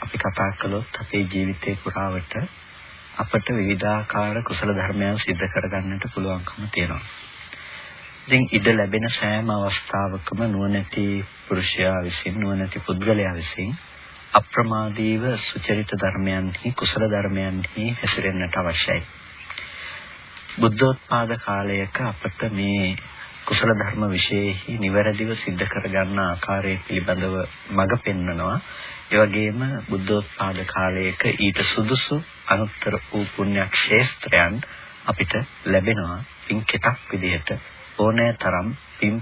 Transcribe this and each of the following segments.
අපි කතා කළොත් අපේ ජීවිතේ පුරාවට අපට විවිධාකාර කුසල ධර්මයන් සිද්ධ කරගන්නට පුළුවන්කම තියෙනවා. ඉතින් ඉඩ ලැබෙන සෑම අවස්ථාවකම නුවණැති පුරුෂයා විසින් නුවණැති පුද්ගලයා විසින් අප්‍රමාදීව සුචරිත ධර්මයන්හි කුසල ධර්මයන්හි හැසිරෙන්නට අවශ්‍යයි. බුද්ධෝත්පාද කාලයක අපට මේ කුසල ධර්ම විශේෂෙහි නිවැරදිව සිද්ධ කරගන්න ආකාරය පිළිබඳව මඟ පෙන්වනවා. ඒ වගේම බුද්ධෝත්පාද කාලයක ඊට සුදුසු අනුත්තර වූ පුණ්‍ය ක්ෂේත්‍රයන් අපිට ලැබෙනවා. පින් කෙටක් විදිහට ඕනෑ තරම් පින්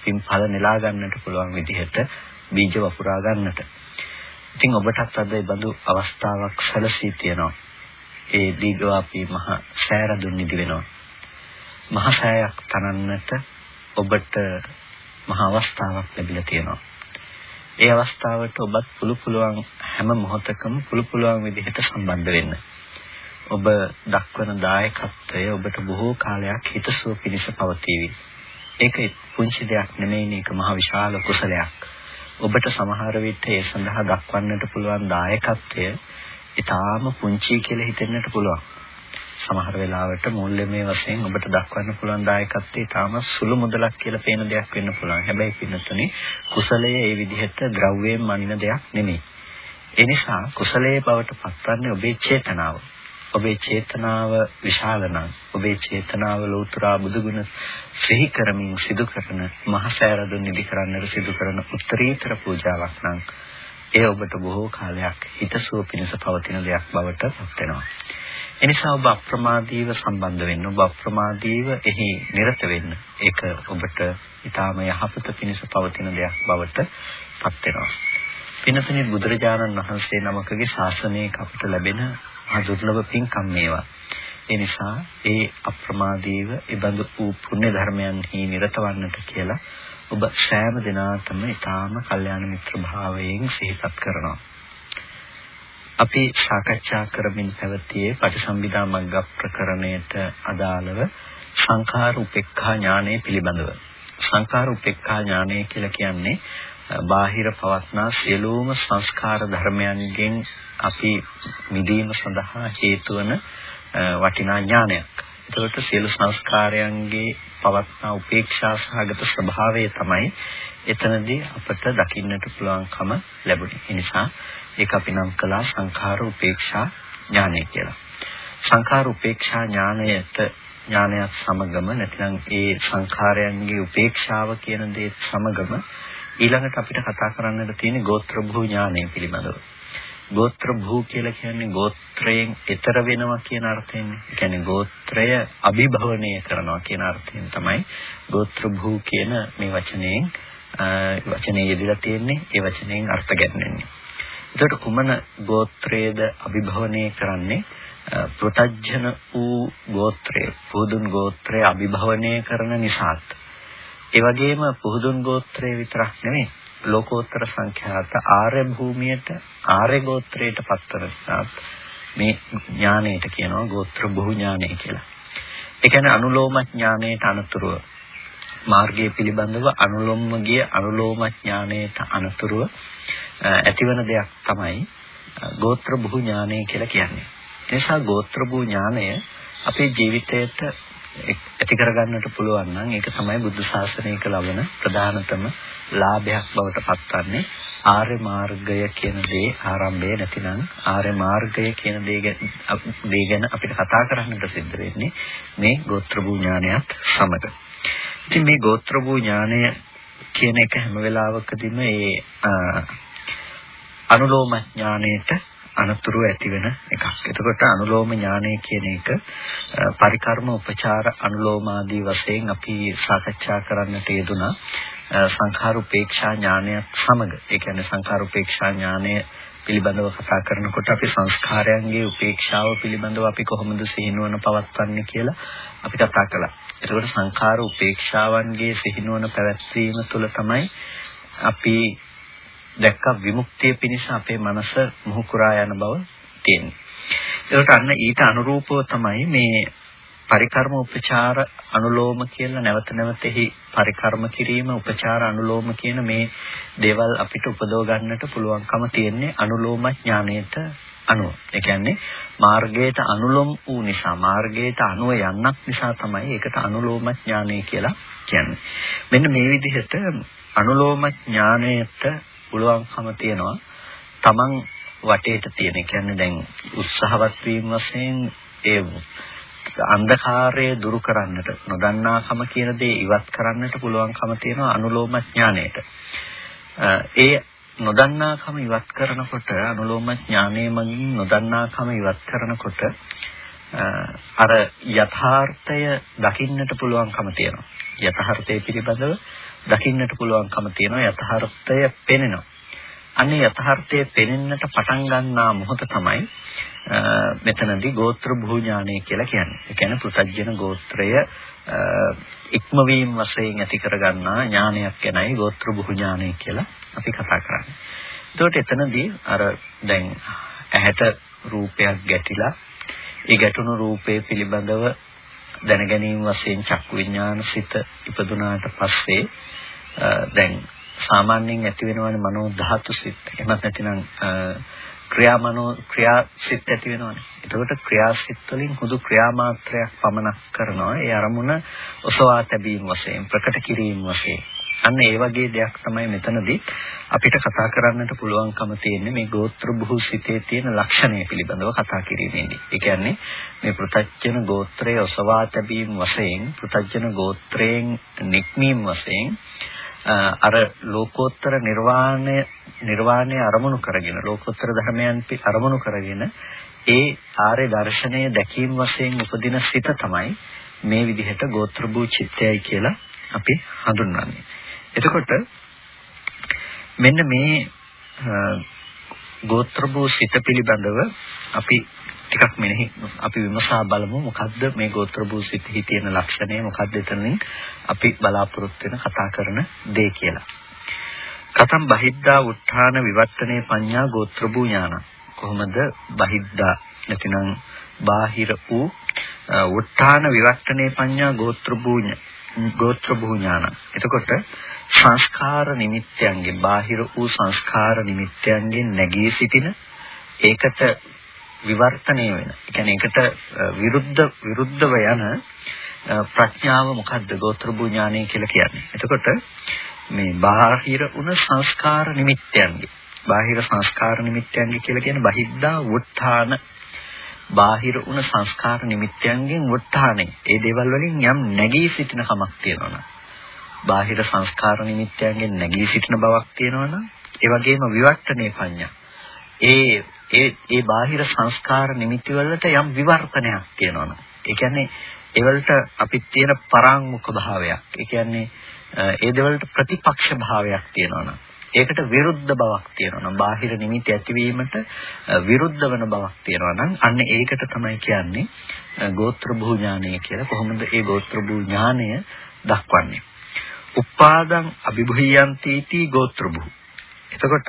පින් ඵල නෙලා ගන්නට පුළුවන් විදිහට බීජ වපුරා ගන්නට. ඉතින් ඔබටත් අද මේ බඳු අවස්ථාවක් සැලසී තියෙනවා. ඒ දීඝවාපී මහ සෑර දුන්නිදි වෙනවා. මහ සෑයක් තනන්නට ඔබට මහ අවස්ථාවක් ලැබිලා තියෙනවා. ඒ අවස්ථාවට ඔබත් පුළු පුළුවන් හැම මොහොතකම පුළු පුළුවන් විදිහට සම්බන්ධ වෙන්න. ඔබ දක්වන දායකත්වය ඔබට බොහෝ කාලයක් හිතසුව පිණිස පවතිවි. ඒක පුංචි දෙයක් නෙමෙයි මේක මහ විශාල කුසලයක්. ඔබට සමහර විට ඒ සඳහා දක්වන්නට පුළුවන් දායකත්වය ඊටාම පුංචි කියලා හිතෙන්නට පුළුවන්. සමහර වෙලාවට මූල්‍යමය වශයෙන් ඔබට දක්වන්න පුළුවන් දායකත්වයේ තාම සුළු මුදලක් කියලා පේන දෙයක් වෙන්න පුළුවන්. හැබැයි පින්නතුනේ කුසලය ඒ විදිහට ද්‍රව්‍යයෙන් මනින දෙයක් නෙමෙයි. ඒ නිසා කුසලයේ බවට පත්වන්නේ ඔබේ චේතනාව. ඔබේ චේතනාව විශාල නම් ඔබේ චේතනාව ලෝතුරා බුදුගුණ සිහි කරමින් සිදු කරන මහසෑරදුන් නිදි කරන්නට සිදු කරන උත්තරීතර පූජාවක් නම් ඒ ඔබට බොහෝ කාලයක් හිතසුව පිණිස පවතින දෙයක් බවට පත් වෙනවා. එනිසා ඔබ අප්‍රමාදීව සම්බන්ධ වෙන්න ඔබ අප්‍රමාදීව එහි නිරත වෙන්න ඒක ඔබට ඊටාම යහපත පිණිස පවතින දෙයක් බවට පත් වෙනවා. පිනතනේ බුදුරජාණන් වහන්සේ නමකගේ ශාසනයක අපට ලැබෙන අදුර්ලභ පින්කම් මේවා. ඒ නිසා ඒ අප්‍රමාදීව ඉබඳු වූ පුණ්‍ය ධර්මයන්හි නිරත වන්නට කියලා ඔබ සෑම දිනාටම ඊටාම කල්යාණ මිත්‍ර භාවයෙන් සිහිපත් කරනවා. අපි සාකච්ඡා කරමින් පැවතියේ පටිසම්භිදා මග්ග ප්‍රකරණයට අදාළව සංඛාර උපේක්ඛා ඥානය පිළිබඳව. සංඛාර උපේක්ඛා ඥානය කියලා කියන්නේ බාහිර පවත්නා සියලුම සංස්කාර ධර්මයන්ගෙන් අපි මිදීම සඳහා හේතු වන වටිනා ඥානයක්. ඒකට සියලු සංස්කාරයන්ගේ පවත්නා උපේක්ෂා සහගත ස්වභාවය තමයි එතනදී අපට දකින්නට පුළුවන්කම ලැබුණේ. ඒ නිසා ඒක අපි නම් කළා සංඛාර උපේක්ෂා ඥානය කියලා. සංඛාර උපේක්ෂා ඥානයට ඥානයත් සමගම නැතිනම් ඒ සංඛාරයන්ගේ උපේක්ෂාව කියන දේත් සමගම ඊළඟට අපිට කතා කරන්නට තියෙන ගෝත්‍ර භූ ඥානය පිළිබඳව. ගෝත්‍ර භූ කියලා කියන්නේ ගෝත්‍රයෙන් ඈතර වෙනවා කියන අර්ථයෙන්. ඒ කියන්නේ ගෝත්‍රය අභිභවනය කරනවා කියන අර්ථයෙන් තමයි ගෝත්‍ර භූ කියන මේ වචනයෙන් වචනේ යෙදලා තියෙන්නේ. ඒ වචනයෙන් අර්ථ ගැන්වෙන්නේ. එතකොට කුමන ගෝත්‍රයේද අභිභවනය කරන්නේ? ප්‍රතජන වූ ගෝත්‍රය පුදුන් ගෝත්‍රය අභිභවනය කරන නිසාත්. ඒ වගේම පුදුන් ගෝත්‍රය විතරක් නෙමෙයි ලෝකෝත්තර සංඛ්‍යාත ආර්ය භූමියට ආර්ය ගෝත්‍රයට පත්වන නිසාත් මේ ඥාණයට කියනවා ගෝත්‍ර බහු ඥානය කියලා. ඒ කියන්නේ අනුලෝම ඥානයට අනුතුරුව. මාර්ගය පිළිබඳව අනුලෝම ගිය අනුලෝම ඥානයට අනුතුරුව ඇතිවන දෙයක් තමයි ගෝත්‍ර බුහු ඥානය කියලා කියන්නේ. ඒ නිසා ගෝත්‍ර බුහු ඥානය අපේ ජීවිතයට ඇති කරගන්නට පුළුවන් නම් ඒක තමයි බුද්ධ ශාසනයක ලබන ප්‍රධානතම ලාභයක් බවට පත්වන්නේ ආර්ය මාර්ගය කියන දේ ආරම්භය නැතිනම් ආර්ය මාර්ගය කියන දේ ගැන අපිට කතා කරන්නට සිද්ධ වෙන්නේ මේ ගෝත්‍ර භූ ඥානයත් සමග. ඉතින් මේ ගෝත්‍ර භූ ඥානය කියන එක හැම වෙලාවකදීම ඒ අනුලෝම ඥාණයට අනතුරු ඇතිවෙන එකක්. එතකොට අනුලෝම ඥානය කියන එක පරිකර්ම උපචාර අනුලෝමාදී වශයෙන් අපි සාකච්ඡා කරන්නට යෙදුනා. සංඛාර උපේක්ෂා ඥානයත් සමග ඒ කියන්නේ සංඛාර උපේක්ෂා ඥානය පිළිබඳව කතා කරනකොට අපි සංස්කාරයන්ගේ උපේක්ෂාව පිළිබඳව අපි කොහොමද සිහිනුවන පවත්වන්නේ කියලා අපි කතා කළා. එතකොට සංඛාර උපේක්ෂාවන්ගේ සිහිනුවන පැවැත්වීම තුළ තමයි අපි දැක්ක විමුක්තිය පිණිස අපේ මනස මුහුකුරා යන බව තියෙන්නේ. ඒකට අන්න ඊට අනුරූපව තමයි මේ පරිකර්ම උපචාර අනුලෝම කියලා නැවත නැවතෙහි පරිකර්ම කිරීම උපචාර අනුලෝම කියන මේ දේවල් අපිට උපදව ගන්නට පුළුවන්කම තියෙන්නේ අනුලෝම ඥාණයට අනුව. ඒ කියන්නේ මාර්ගයට අනුලොම් වූ නිසා මාර්ගයට අනුව යන්නක් නිසා තමයි ඒකට අනුලෝම ඥානය කියලා කියන්නේ. මෙන්න මේ විදිහට අනුලෝම ඥානයට පුළුවන්කම තියනවා තමන් වටේට තියෙන. ඒ කියන්නේ දැන් උත්සාහවත් වීම වශයෙන් ඒ අන්ධකාරය දුරු කරන්නට නොදන්නාකම කියන දේ ඉවත් කරන්නට පුළුවන්කම තියෙනවා අනුලෝම ඥාණයට. ඒ නොදන්නාකම ඉවත් කරනකොට අනුලෝම ඥානයේ මගින් නොදන්නාකම ඉවත් කරනකොට අර යථාර්ථය දකින්නට පුළුවන්කම තියෙනවා. යථාර්ථය පිළිබඳව දකින්නට පුළුවන්කම තියෙනවා. යථාර්ථය පෙනෙනවා. අනේ යථාර්ථය පෙනෙන්නට පටන් ගන්නා මොහොත තමයි මෙතනදී ගෝත්‍ර භූඥානය කියලා කියන්නේ. ඒ කියන්නේ පෘථජන ගෝත්‍රය ඉක්මවීම වශයෙන් ඇති කරගන්නා ඥානයක් ගැනයි ගෝත්‍ර භූඥානය කියලා අපි කතා කරන්නේ. එතකොට එතනදී අර දැන් ඇහැට රූපයක් ගැටිලා ඒ ගැටුණු රූපේ පිළිබඳව දැනගැනීම වශයෙන් චක්කු විඥාන සිත ඉපදුනාට පස්සේ දැන් සාමාන්‍යයෙන් ඇති වෙනවනේ මනෝ ධාතු සිත්. එහෙමත් නැතිනම් ක්‍රියාමනෝ ක්‍රියාසිත ඇති වෙනවනේ. එතකොට ක්‍රියාසිත වලින් හුදු ක්‍රියාමාත්‍රයක් පමණක් කරනවා. ඒ අරමුණ ඔසවා තැබීම වශයෙන් ප්‍රකට කිරීම වශයෙන්. අන්න ඒ වගේ දෙයක් තමයි මෙතනදී අපිට කතා කරන්නට පුළුවන්කම තියෙන්නේ මේ ගෝත්‍ර බුහුසිතේ තියෙන ලක්ෂණය පිළිබඳව කතා කිරීමේදී. ඒ කියන්නේ මේ පෘථජන ගෝත්‍රයේ ඔසවා තැබීම වශයෙන් පෘථජන ගෝත්‍රයෙන් නික්මීම වශයෙන් අර ලෝකෝත්තර නිර්වාණය නිර්වාණය අරමුණු කරගෙන ලෝකෝත්තර ධර්මයන් අරමුණු කරගෙන ඒ ආර්ය දර්ශනය දැකීම වශයෙන් උපදින සිත තමයි මේ විදිහට ගෝත්‍ර භූ චිත්තයයි කියලා අපි හඳුන්වන්නේ. එතකොට මෙන්න මේ ගෝත්‍ර භූ සිත පිළිබඳව අපි ටිකක් මෙනෙහි අපි විමසා බලමු මොකද්ද මේ ගෝත්‍ර භූසිතෙහි තියෙන ලක්ෂණය මොකද්ද එතනින් අපි බලාපොරොත්තු වෙන කතා කරන දේ කියලා. කතම් බහිද්දා උත්ථාන විවර්තනේ පඤ්ඤා ගෝත්‍ර භූ ඥාන. කොහොමද බහිද්දා නැතිනම් බාහිර වූ උත්ථාන විවර්තනේ පඤ්ඤා ගෝත්‍ර භූ ගෝත්‍ර භූ ඥාන. එතකොට සංස්කාර නිමිත්තයන්ගේ බාහිර වූ සංස්කාර නිමිත්තයන්ගෙන් නැගී සිටින ඒකට විවර්තනය වෙන. ඒ කියන්නේ ඒකට විරුද්ධ විරුද්ධව යන ප්‍රඥාව මොකද්ද? ගෝත්‍ර භූඥානය කියලා කියන්නේ. එතකොට මේ බාහිර උන සංස්කාර නිමිත්තයන්ගේ බාහිර සංස්කාර නිමිත්තයන්ගේ කියලා කියන්නේ බහිද්දා වුත්ථාන බාහිර උන සංස්කාර නිමිත්තයන්ගෙන් වුත්ථානේ ඒ දේවල් වලින් යම් නැගී සිටින කමක් තියෙනවනම් බාහිර සංස්කාර නිමිත්තයන්ගෙන් නැගී සිටින බවක් තියෙනවනම් ඒ වගේම විවර්තනේ පඤ්ඤා ඒ ඒ ඒ බාහිර සංස්කාර නිමිති වලට යම් විවර්තනයක් තියෙනවා. ඒ කියන්නේ ඒවලට අපිට තියෙන පරාංමුඛ භාවයක්. ඒ කියන්නේ ඒ දෙවලට ප්‍රතිපක්ෂ භාවයක් තියෙනවා ඒකට විරුද්ධ බවක් තියෙනවා නම් බාහිර නිමිති ඇතිවීමට විරුද්ධ වෙන බවක් තියෙනවා නම් අන්න ඒකට තමයි කියන්නේ ගෝත්‍ර භූ ඥානය කියලා. කොහොමද ඒ ගෝත්‍ර භූ ඥානය දක්වන්නේ? උපාදං අභිභූයන්ති තී ගෝත්‍ර භූ. එතකොට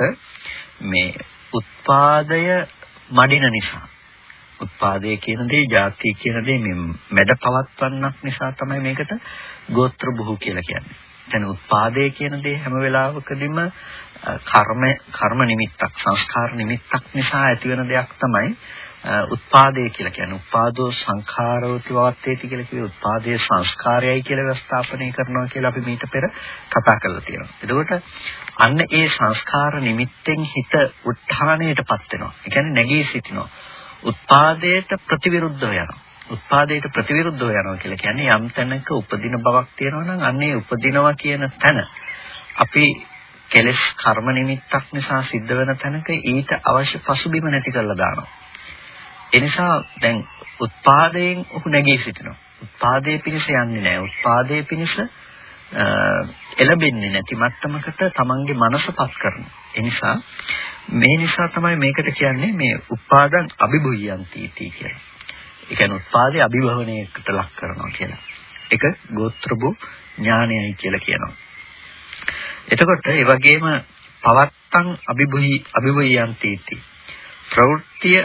මේ උත්පාදය මඩින නිසා උත්පාදය කියන දේ ಜಾති කියන දේ මේ මැඩ පවත්වන්නක් නිසා තමයි මේකට ගෝත්‍ර බුහු කියලා කියන්නේ. දැන් උත්පාදය කියන දේ හැම වෙලාවකදීම කර්ම කර්ම නිමිත්තක් සංස්කාර නිමිත්තක් නිසා ඇතිවන දෙයක් තමයි උත්පාදේ කියලා කියන්නේ. උපාදෝ සංඛාරෝති වවත්තේති කියලා කිව්වේ උත්පාදයේ සංස්කාරයයි කියලා ව්‍යවස්ථාපනය කරනවා කියලා අපි මීට පෙර කතා කරලා තියෙනවා. එතකොට අන්න ඒ සංස්කාර නිමිත්තෙන් හිත උත්හාණයටපත් වෙනවා. ඒ කියන්නේ නැගී සිටිනවා. උත්පාදයට ප්‍රතිවිරුද්ධව යනවා. උත්පාදයට ප්‍රතිවිරුද්ධව යනවා කියලා කියන්නේ යම් තැනක උපදින බවක් තියෙනවා නම් අන්නේ උපදිනවා කියන තැන අපි කෙලස් කර්ම නිමිත්තක් නිසා සිද්ධ වෙන තැනක ඊට අවශ්‍ය පසුබිම නැති කරලා දානවා. ඒ නිසා දැන් උත්පාදයෙන් ඔහු නැගී සිටිනවා. උත්පාදයේ පිණිස යන්නේ නැහැ. උත්පාදයේ පිණිස එළබෙන්නේ නැති මට්ටමකට තමන්ගේ මනසපත් කරනවා. ඒ නිසා මේ නිසා තමයි මේකට කියන්නේ මේ උපාදන් අභිභුයන්ති කියලා. ඒ කියන්නේ උත්පාදේ අභිභවණයකට ලක් කරනවා කියලා. ඒක ගෝත්‍රභු ඥානයයි කියලා කියනවා. එතකොට ඒ වගේම පවත්තං අභිභුයි අභිභුයන්ති ප්‍රවෘත්තිය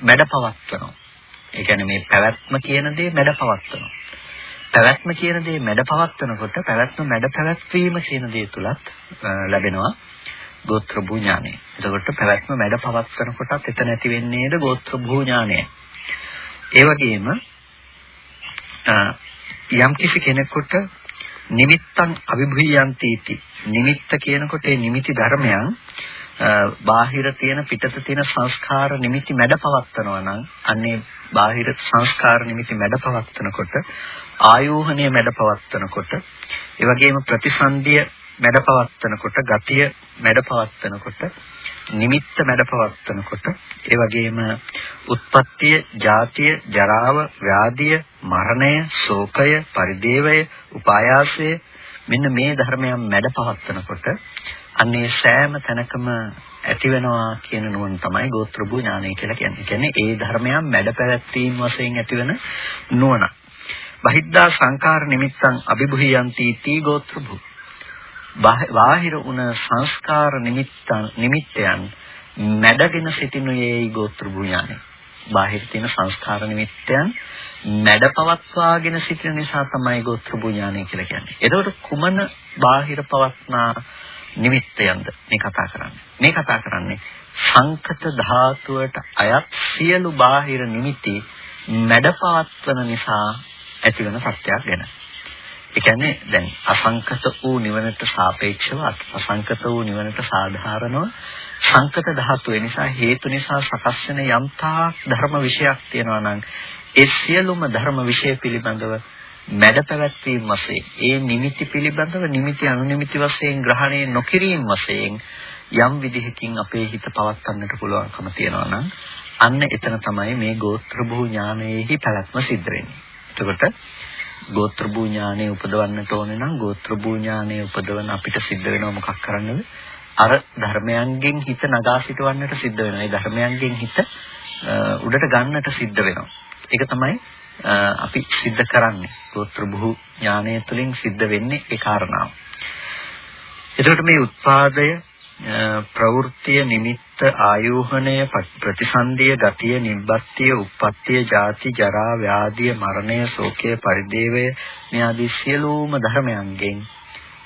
මැඩපවත්වනවා. ඒ කියන්නේ මේ පැවැත්ම කියන දේ මැඩපවත්වනවා. පැවැත්ම කියන දේ මැඩපවත්වනකොට පැවැත්ම මැඩ පැවැත්වීම කියන දේ තුලත් ලැබෙනවා ගෝත්‍ර භූ ඥානය. එතකොට පැවැත්ම මැඩ පවත්වන කොටත් එතන ඇති වෙන්නේද ගෝත්‍ර භූ ඥානය. ඒ වගේම යම් කිසි කෙනෙකුට නිමිත්තං අවිභූයන්ති इति නිමිත්ත කියනකොට ඒ නිමිති ධර්මයන් බාහිර තියෙන පිටත තියෙන සංස්කාර නිමිති මැඩ පවත්වනවා නම් අන්නේ බාහිර සංස්කාර නිමිති මැඩ පවත්වනකොට ආයෝහණය මැඩ පවත්වනකොට ඒ වගේම ප්‍රතිසන්දිය මැඩපවත්වනකොට ගතිය මැඩපවත්වනකොට නිමිත්ත මැඩපවත්වනකොට ඒ වගේම උත්පත්තිය, ජාතිය, ජරාව, ව්‍යාධිය, මරණය, ශෝකය, පරිදේවය, උපායාසය මෙන්න මේ ධර්මයන් මැඩපවත්වනකොට අන්නේ සෑම තැනකම ඇති වෙනවා කියන නුවණ තමයි ගෝත්‍රභූ ඥානය කියලා කියන්නේ. කියන්නේ ඒ ධර්මයන් මැඩපැවැත්වීම වශයෙන් ඇතිවන නුවණ. බහිද්ධා සංකාර නිමිත්තං අභිභූයන්ති තී ගෝත්‍රභූ බාහිර වුණ සංස්කාර නිමිත්තන් නිමිත්තයන් මැඩගෙන සිටිනුයේයි ගෝත්‍ර භූඥානෙ. බාහිර තියෙන සංස්කාර නිමිත්තයන් මැඩපවත්වාගෙන සිටින නිසා තමයි ගෝත්‍ර භූඥානෙ කියලා කියන්නේ. එතකොට කුමන බාහිර පවත්නා නිමිත්තයන්ද මේ කතා කරන්නේ. මේ කතා කරන්නේ සංකත ධාතුවට අයත් සියලු බාහිර නිමිති මැඩපවත්වන නිසා ඇතිවන සත්‍යයක් ගැන. ඒ කියන්නේ දැන් අසංකත වූ නිවනට සාපේක්ෂව අසංකත වූ නිවනට සාධාරණව සංකත ධාතු ඒ නිසා හේතු නිසා සකස් වෙන යම්තා ධර්ම විශයක් තියෙනවා නම් ඒ සියලුම ධර්ම විශය පිළිබඳව මැඩ පැවැත්වීම වශයෙන් ඒ නිමිති පිළිබඳව නිමිති අනුනිමිති වශයෙන් ග්‍රහණය නොකිරීම වශයෙන් යම් විදිහකින් අපේ හිත පවත්වන්නට පුළුවන්කම තියෙනවා නම් අන්න එතන තමයි මේ ගෝත්‍ර භූ ඥානයේහි පැවැත්ම සිද්ධ වෙන්නේ. එතකොට ගෝත්‍ර භූ ඥානය උපදවන්නට ඕනේ නම් ගෝත්‍ර භූ ඥානය උපදවන අපිට සිද්ධ වෙනවා මොකක් කරන්නද? අර ධර්මයන්ගෙන් හිත නගා සිටවන්නට සිද්ධ වෙනවා. ඒ ධර්මයන්ගෙන් හිත උඩට ගන්නට සිද්ධ වෙනවා. ඒක තමයි අපි සිද්ධ කරන්නේ. ගෝත්‍ර භූ ඥානය තුළින් සිද්ධ වෙන්නේ ඒ කාරණාව. එතකොට මේ උත්පාදය ප්‍රවෘත්තිය නිමිත්ත ආයෝහණය ප්‍රතිසන්දිය ගතිය නිබ්බත්තිය උප්පත්තිය ජාති ජරා ව්‍යාධිය මරණය ශෝකය පරිදේවය මේ ආදී සියලුම ධර්මයන්ගෙන්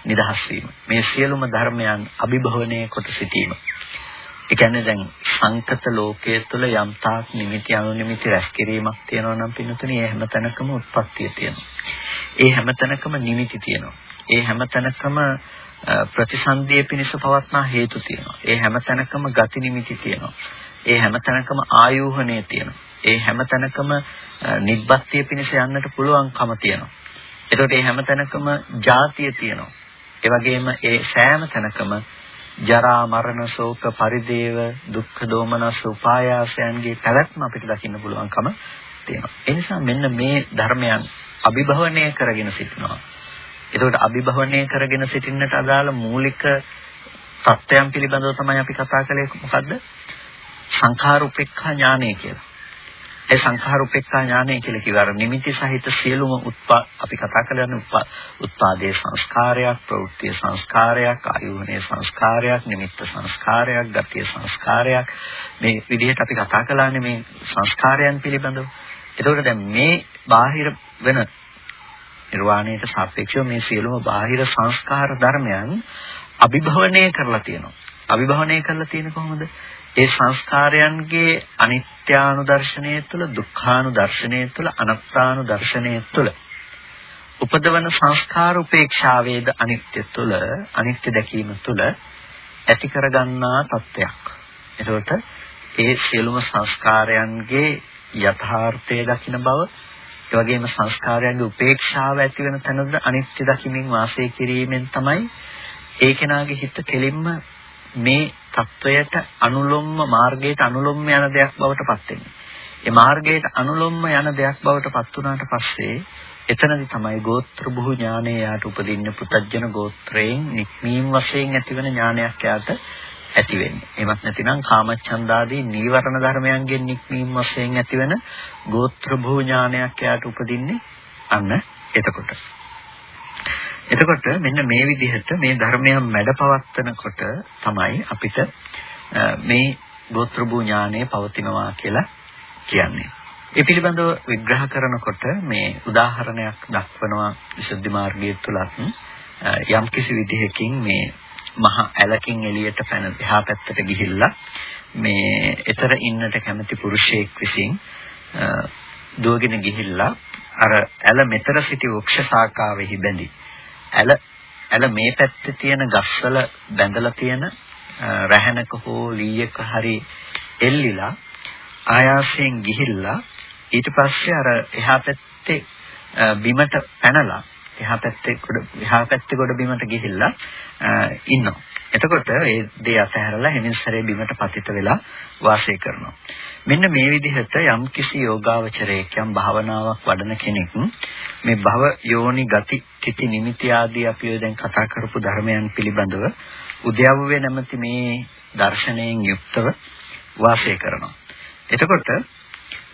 නිදහස් වීම මේ සියලුම ධර්මයන් අභිභවනය කොට සිටීම ඒ කියන්නේ දැන් සංකත ලෝකයේ තුල යම් තාක් නිමිති අනුනිමිති රැස් කිරීමක් තියෙනවා නම් පින්නතුනේ ඒ හැම තැනකම උත්පත්තිය තියෙනවා ඒ හැම තැනකම නිමිති තියෙනවා ඒ හැම තැනකම ප්‍රතිසන්දිය පිණිස පවත්නා හේතු තියෙනවා. ඒ හැම තැනකම ගති නිමිති තියෙනවා. ඒ හැම තැනකම ආයෝහණය තියෙනවා. ඒ හැම තැනකම නිබ්බත්තිය පිණිස යන්නට පුළුවන්කම තියෙනවා. එතකොට ඒ හැම තැනකම ජාතිය තියෙනවා. ඒ වගේම ඒ සෑම තැනකම ජරා මරණ ශෝක පරිදේව දුක්ඛ දෝමනස් උපායාසයන්ගේ පැවැත්ම අපිට දකින්න පුළුවන්කම තියෙනවා. ඒ නිසා මෙන්න මේ ධර්මයන් අභිභවනය කරගෙන සිටිනවා. එතකොට අභිභවනය කරගෙන සිටින්නට අදාළ මූලික தත්වයන් පිළිබඳව තමයි අපි කතා කළේ මොකද්ද? සංඛාර උපේක්ඛා ඥානය කියලා. ඒ සංඛාර උපේක්ඛා ඥානය කියලා කිව්ව අර නිමිති සහිත සියලුම උත්පා අපි කතා කරන්නේ උත්පාදේ සංස්කාරයක්, ප්‍රවෘත්ති සංස්කාරයක්, ආයෝහනේ සංස්කාරයක්, නිමිත්ත සංස්කාරයක්, ගතිය සංස්කාරයක් මේ විදිහට අපි කතා කළානේ මේ සංස්කාරයන් පිළිබඳව. එතකොට දැන් මේ බාහිර වෙන නිර්වාණයට සාපේක්ෂව මේ සියලුම බාහිර සංස්කාර ධර්මයන් අභිභවනය කරලා තියෙනවා. අභිභවනය කරලා තියෙන්නේ කොහොමද? ඒ සංස්කාරයන්ගේ අනිත්‍යානුදර්ශනය තුළ, දුක්ඛානුදර්ශනය තුළ, අනාත්මානුදර්ශනය තුළ උපදවන සංස්කාර උපේක්ෂාවේද අනිත්‍ය තුළ, අනිත්‍ය දැකීම තුළ ඇති කරගන්නා තත්වයක්. එතකොට ඒ සියලුම සංස්කාරයන්ගේ යථාර්ථය දකින බව ඒ වගේම සංස්කාරයන්ගේ උපේක්ෂාව ඇති වෙන තැනද අනිත්‍ය දකිමින් වාසය කිරීමෙන් තමයි ඒ කෙනාගේ හිත කෙලින්ම මේ தত্ত্বයට අනුලොම්ම මාර්ගයට අනුලොම්ම යන දෙයක් බවට පත් වෙන්නේ. ඒ මාර්ගයට අනුලොම්ම යන දෙයක් බවට පත් වුණාට පස්සේ එතනදි තමයි ගෝත්‍ර බුහු ඥානය යාට උපදින්න පුතජන ගෝත්‍රයෙන් නික්මීම් වශයෙන් ඇතිවන ඥානයක් යාට ඇති වෙන්නේ. එමත් නැතිනම් කාමච්ඡන්දාදී නීවරණ ධර්මයන්ගෙන් නික්මීම් වශයෙන් ඇතිවන ගෝත්‍ර බුහු ඥානයක් යාට උපදින්නේ අන්න එතකොට. එතකොට මෙන්න මේ විදිහට මේ ධර්මයන් මැඩපවත්වනකොට තමයි අපිට මේ ගෝත්‍ර භූ ඥානය පවතිනවා කියලා කියන්නේ. ඒ පිළිබඳව විග්‍රහ කරනකොට මේ උදාහරණයක් දක්වනවා විසුද්ධි මාර්ගයේ තුලත් යම් කිසි විදිහකින් මේ මහ ඇලකින් එළියට පැන එහා පැත්තට ගිහිල්ලා මේ ඊතර ඉන්නට කැමති පුරුෂයෙක් විසින් දුවගෙන ගිහිල්ලා අර ඇල මෙතර සිටි වෘක්ෂ ශාඛාවෙහි බැඳි ඇල ඇල මේ පැත්තේ තියෙන ගස්වල බැඳලා තියෙන රැහැනක හෝ ලීයක හරි එල්ලිලා ආයාසයෙන් ගිහිල්ලා ඊට පස්සේ අර එහා පැත්තේ බිමට පැනලා එහා පැත්තේ කොට එහා පැත්තේ කොට බිමට ගිහිල්ලා ඉන්නවා. එතකොට ඒ දේ අතහැරලා හිමින්සරේ බිමට පතිත වෙලා වාසය කරනවා. මෙන්න මේ විදිහට යම් කිසි යෝගාවචරයක් යම් භාවනාවක් වඩන කෙනෙක් මේ භව යෝනි ගති කිති නිමිති ආදී අපි දැන් කතා කරපු ධර්මයන් පිළිබඳව උද්‍යව්වේ නැමැති මේ දර්ශනයෙන් යුක්තව වාසය කරනවා. එතකොට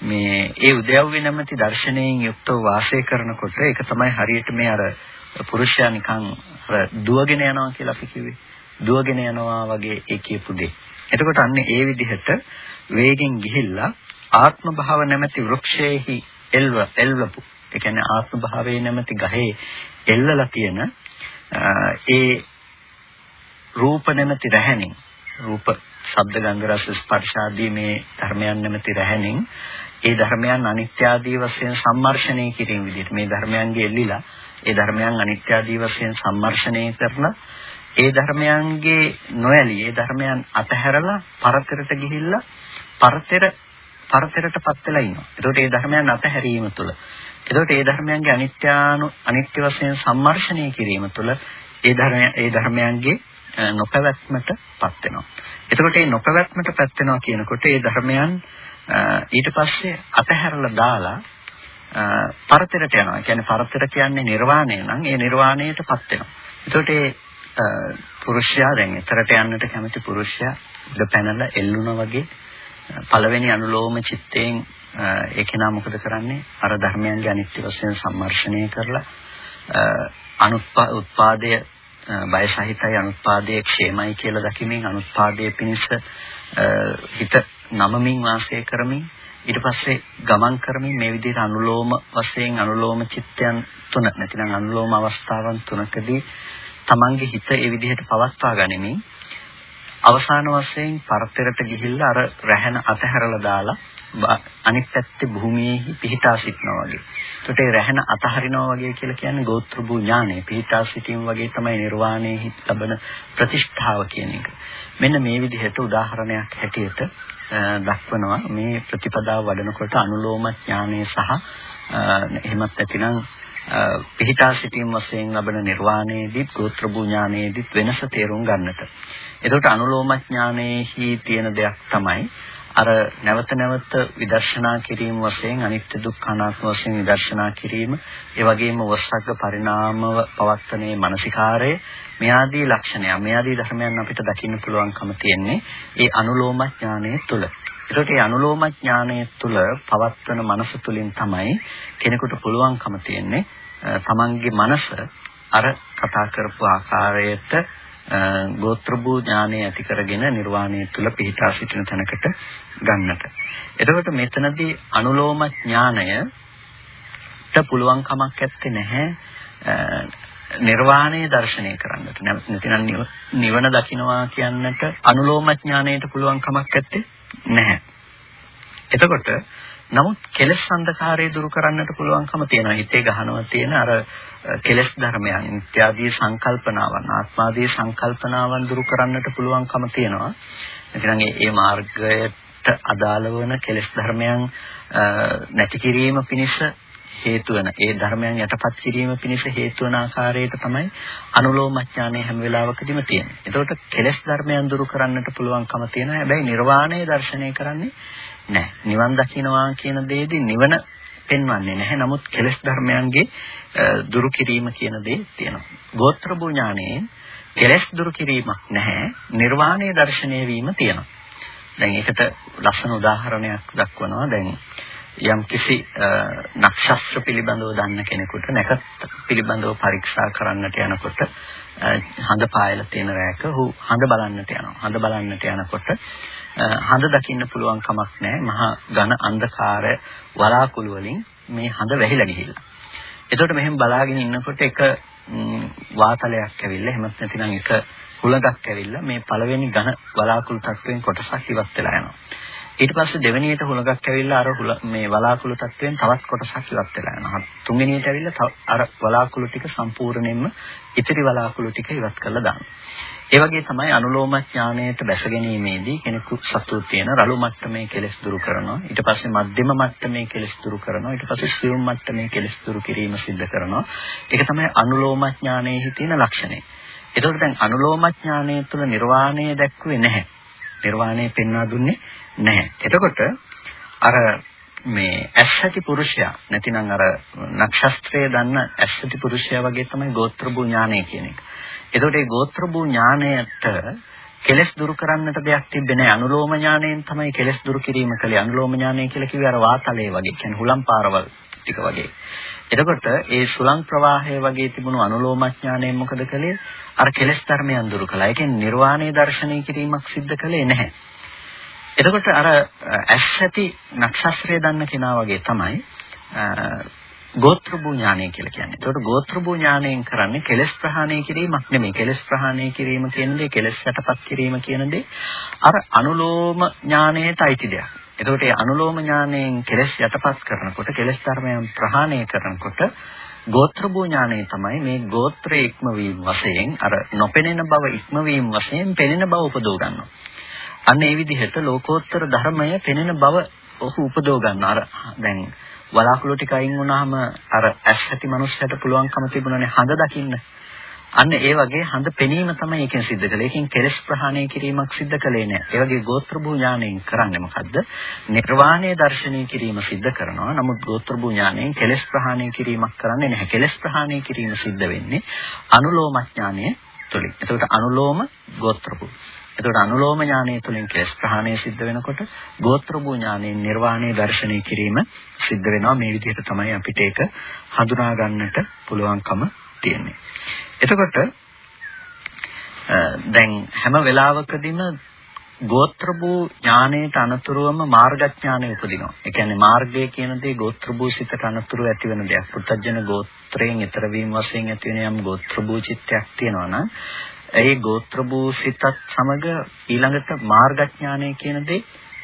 මේ ඒ උද්‍යව්වේ නැමැති දර්ශනයෙන් යුක්තව වාසය කරනකොට ඒක තමයි හරියට මේ අර පුරුෂයා නිකන් අර දුවගෙන යනවා කියලා අපි කිව්වේ. දුවගෙන යනවා වගේ ඒ කියපු දෙය. එතකොට අන්න ඒ විදිහට වේගෙන් ගිහිල්ලා ආත්ම භාව නැමැති වෘක්ෂයේහි එල්ව එල්වපු ඒ කියන්නේ ආත්ම භාවයේ නැමැති ගහේ එල්ලලා තියෙන ඒ රූප නැමැති රැහැණින් රූප ශබ්ද ගන්ධ රස ස්පර්ශ ආදී මේ ධර්මයන් නැමැති රැහැණින් ඒ ධර්මයන් අනිත්‍ය ආදී වශයෙන් සම්මර්ෂණය කිරීම විදිහට මේ ධර්මයන්ගේ එල්ලිලා ඒ ධර්මයන් අනිත්‍ය ආදී වශයෙන් සම්මර්ෂණය කරන ඒ ධර්මයන්ගේ නොඇලී ඒ ධර්මයන් අතහැරලා පරතරට ගිහිල්ලා පරතර පරතරටපත් වෙලා ඉන්නවා. ඒකට ඒ ධර්මයන් අතහැරීම තුළ එතකොට ඒ ධර්මයන්ගේ අනිත්‍යානු අනිත්‍ය වශයෙන් සම්මර්ෂණය කිරීම තුළ ඒ ධර්මය ඒ ධර්මයන්ගේ නොපැවැත්මටපත් වෙනවා. එතකොට මේ නොපැවැත්මටපත් වෙනවා කියනකොට ඒ ධර්මයන් ඊට පස්සේ අතහැරලා දාලා පරතරට යනවා. ඒ කියන්නේ පරතර කියන්නේ නිර්වාණය නම් ඒ නිර්වාණයටපත් වෙනවා. එතකොට ඒ පුරුෂයා දැන් එතරට යන්නට කැමති පුරුෂයා උඩ පැනලා එල්ලුණා වගේ පළවෙනි අනුලෝම චිත්තයෙන් ඒ කෙනා මොකද කරන්නේ අර ධර්මයන්ගේ අනිත්‍ය වශයෙන් සම්මර්ෂණය කරලා අනුත්පාදය බය සහිතයි අනුත්පාදයේ ക്ഷേමයි කියලා දකිමින් අනුත්පාදයේ පිණිස හිත නමමින් වාසය කරමින් ඊට පස්සේ ගමන් කරමින් මේ විදිහට අනුලෝම වශයෙන් අනුලෝම චිත්තයන් තුන නැතිනම් අනුලෝම අවස්ථාවන් තුනකදී තමන්ගේ හිත ඒ විදිහට පවත්වා ගනිමින් අවසාන වශයෙන් පරතරට ගිහිල්ලා අර රැහෙන අතහැරලා දාලා අනිත් පැත්තේ භූමියේ පිහිටා සිටනවා වගේ. ඒකට ඒ රැහෙන අතහරිනවා වගේ කියලා කියන්නේ ගෝත්‍ර භූ ඥානය. පිහිටා සිටීම වගේ තමයි නිර්වාණයේ ලබන ප්‍රතිෂ්ඨාව කියන එක. මෙන්න මේ විදිහට උදාහරණයක් හැටියට දක්වනවා මේ ප්‍රතිපදාව වඩනකොට අනුලෝම ඥානය සහ එහෙමත් නැතිනම් පිහිටා සිටීම වශයෙන් ලබන නිර්වාණයේදීත් ගෝත්‍ර භූ ඥානයේදීත් වෙනස තේරුම් ගන්නට. එතකොට අනුලෝම ඥානයේහි තියෙන දෙයක් තමයි අර නැවත නැවත විදර්ශනා කිරීම වශයෙන් අනිත්‍ය දුක්ඛ අනාත්ම වශයෙන් විදර්ශනා කිරීම ඒ වගේම වස්සග්ග පරිණාමව පවත්තනේ මානසිකාරය මෙයාදී ලක්ෂණය මෙයාදී ධර්මයන් අපිට දකින්න පුළුවන්කම තියෙන්නේ ඒ අනුලෝම ඥානයේ තුල. ඒකට ඒ අනුලෝම ඥානයේ තුල පවත්වන මනස තුලින් තමයි කෙනෙකුට පුළුවන්කම තියෙන්නේ තමන්ගේ මනස අර කතා කරපු ආකාරයට ගෝත්‍ර භූ ඥානය ඇති කරගෙන නිර්වාණය තුල පිහිටා සිටින තැනකට ගන්නට. එතකොට මෙතනදී අනුලෝම ඥානයට පුළුවන් කමක් නැත්තේ නැහැ නිර්වාණය දර්ශනය කරන්නට. නැතිනම් නිවන දකින්නවා කියන්නට අනුලෝම ඥානයට පුළුවන් කමක් නැත්තේ නැහැ. එතකොට නමුත් කෙලෙස් අන්ධකාරය දුරු කරන්නට පුළුවන්කම තියෙනවා. හිතේ ගහනවා තියෙන අර කෙලෙස් ධර්මයන්, ඉත්‍යාදී සංකල්පනාවන්, ආත්මාදී සංකල්පනාවන් දුරු කරන්නට පුළුවන්කම තියෙනවා. එතනම් මේ මාර්ගයට අදාළ වන කෙලෙස් ධර්මයන් නැති කිරීම පිණිස හේතු වෙන ඒ ධර්මයන් යටපත් කිරීම පිණිස හේතු වන ආකාරයට තමයි අනුලෝමඥානය හැම වෙලාවකදීම තියෙන්නේ. එතකොට කෙලෙස් ධර්මයන් දුරු කරන්නට පුළුවන්කම තියෙනවා. හැබැයි නිර්වාණය දර්ශනය කරන්නේ නැහැ. නිවන් දකින්නවා කියන දෙයේදී නිවන පෙන්වන්නේ නැහැ. නමුත් කෙලෙස් ධර්මයන්ගේ දුරු කිරීම කියන දේ තියෙනවා. ගෝත්‍ර භූ ඥානයේ කෙලෙස් දුරු කිරීමක් නැහැ. නිර්වාණය දර්ශනය වීම තියෙනවා. දැන් ඒකට ලස්සන උදාහරණයක් දක්වනවා. දැන් යම් කිසි නක්ෂත්‍ර පිළිබඳව දන්න කෙනෙකුට නැකත් පිළිබඳව පරීක්ෂා කරන්නට යනකොට හඳ පායලා තියෙන රැයක ඔහු හඳ බලන්නට යනවා. හඳ බලන්නට යනකොට හඳ දකින්න පුළුවන් කමක් නැහැ. මහා ඝන අන්ධකාර වලාකුළු වලින් මේ හඳ වැහිලා ගිහිල්ලා. එතකොට මෙහෙම බලාගෙන ඉන්නකොට එක වාතලයක් ඇවිල්ලා එහෙමත් නැතිනම් එක හුලඟක් ඇවිල්ලා මේ පළවෙනි ඝන වලාකුළු තත්වයෙන් කොටසක් ඉවත් වෙලා යනවා. ඊට පස්සේ දෙවෙනියට හුලඟක් ඇවිල්ලා අර මේ වලාකුළු තත්වයෙන් තවත් කොටසක් ඉවත් වෙලා යනවා. තුන්වෙනියට ඇවිල්ලා අර වලාකුළු ටික සම්පූර්ණයෙන්ම ඉතිරි වලාකුළු ටික ඉවත් කරලා දානවා. ඒ වගේ තමයි අනුලෝම ඥාණයට බැස ගැනීමේදී කෙනෙකු සතුටු තියෙන රළු මට්ටමේ කෙලෙස් දුරු කරනවා. ඊට පස්සේ මධ්‍යම මට්ටමේ කෙලෙස් දුරු කරනවා. ඊට පස්සේ සියුම් මට්ටමේ කෙලෙස් දුරු කිරීම සිද්ධ කරනවා. ඒක තමයි අනුලෝම ඥානයේ තියෙන ලක්ෂණය. ඒතකොට දැන් අනුලෝම ඥානය තුළ නිර්වාණය දැක්ුවේ නැහැ. නිර්වාණය පෙන්වා දුන්නේ නැහැ. එතකොට අර මේ ඇස්සති පුරුෂයා නැතිනම් අර නක්ෂත්‍රය දන්න ඇස්සති පුරුෂයා වගේ තමයි ගෝත්‍ර භූ ඥානය කියන එක. එතකොට මේ ගෝත්‍ර භූ ඥාණයට කෙලස් දුරු කරන්නට දෙයක් තිබෙන්නේ නැහැ. අනුලෝම ඥාණයෙන් තමයි කෙලස් දුරු කිරීම කළේ. අනුලෝම ඥාණය කියලා කිව්වේ අර වාතලයේ වගේ. කියන්නේ හුලම් පාරවල් ටික වගේ. එතකොට ඒ සුලං ප්‍රවාහය වගේ තිබුණු අනුලෝම ඥාණයෙන් මොකද කළේ? අර කෙලස් ධර්මයන් දුරු කළා. ඒ කියන්නේ නිර්වාණය දර්ශනය කිරීමක් සිද්ධ කළේ නැහැ. එතකොට අර ඇස් ඇති නක්ෂත්‍රය දන්න කෙනා වගේ තමයි ගෝත්‍ර භූ ඥානය කියලා කියන්නේ. ඒකට ගෝත්‍ර භූ ඥානයෙන් කරන්නේ කෙලස් ප්‍රහාණය කිරීමක් නෙමෙයි. කෙලස් ප්‍රහාණය කිරීම කියන දේ කෙලස් යටපත් කිරීම කියන දේ අර අනුලෝම ඥානයට අයිති දෙයක්. එතකොට මේ අනුලෝම ඥානයෙන් කෙලස් යටපත් කරනකොට කෙලස් ධර්මයන් ප්‍රහාණය කරනකොට ගෝත්‍ර භූ ඥානය තමයි මේ ගෝත්‍රයේ ඉක්මවීම වශයෙන් අර නොපෙනෙන බව ඉක්මවීම වශයෙන් පෙනෙන බව උපදව ගන්නවා. අන්න ඒ විදිහට ලෝකෝත්තර ධර්මය පෙනෙන බව ඔහු උපදව ගන්නවා. අර දැන් වලාකුළු ටික අයින් වුණාම අර ඇස් ඇති මනුස්සයට පුළුවන්කම තිබුණානේ හඳ දකින්න. අන්න ඒ වගේ හඳ පෙනීම තමයි ඒකෙන් සිද්ධ කළේ. ඒකෙන් කෙලස් ප්‍රහාණය කිරීමක් සිද්ධ කළේ නෑ. ඒ වගේ ගෝත්‍ර භූ ඥාණයෙන් කරන්නේ මොකද්ද? නිර්වාණය දර්ශනය කිරීම සිද්ධ කරනවා. නමුත් ගෝත්‍ර භූ ඥාණයෙන් කෙලස් ප්‍රහාණය කිරීමක් කරන්නේ නැහැ. කෙලස් ප්‍රහාණය කිරීම සිද්ධ වෙන්නේ අනුලෝම ඥාණය තුළින්. එතකොට අනුලෝම ගෝත්‍ර භූ එතකොට අනුලෝම ඥානය තුළින් කෙලස් ප්‍රහාණය සිද්ධ වෙනකොට ගෝත්‍ර භූ ඥානයෙන් නිර්වාණය දර්ශනය කිරීම සිද්ධ වෙනවා මේ විදිහට තමයි අපිට ඒක හඳුනා ගන්නට පුළුවන්කම තියෙන්නේ. එතකොට දැන් හැම වෙලාවකදීම ගෝත්‍ර භූ ඥානයට අනතුරුවම මාර්ගඥානය උපදිනවා. ඒ කියන්නේ මාර්ගය කියන දේ ගෝත්‍ර භූ සිතට අනතුරු ඇති වෙන දෙයක්. පුත්තජන ගෝත්‍රයෙන් ඊතර වීම වශයෙන් ඇති වෙන යම් ගෝත්‍ර භූ චිත්තයක් තියෙනවා නම් ඒ ගෝත්‍ර භූසිතත් සමග ඊළඟට මාර්ගඥානය කියන දේ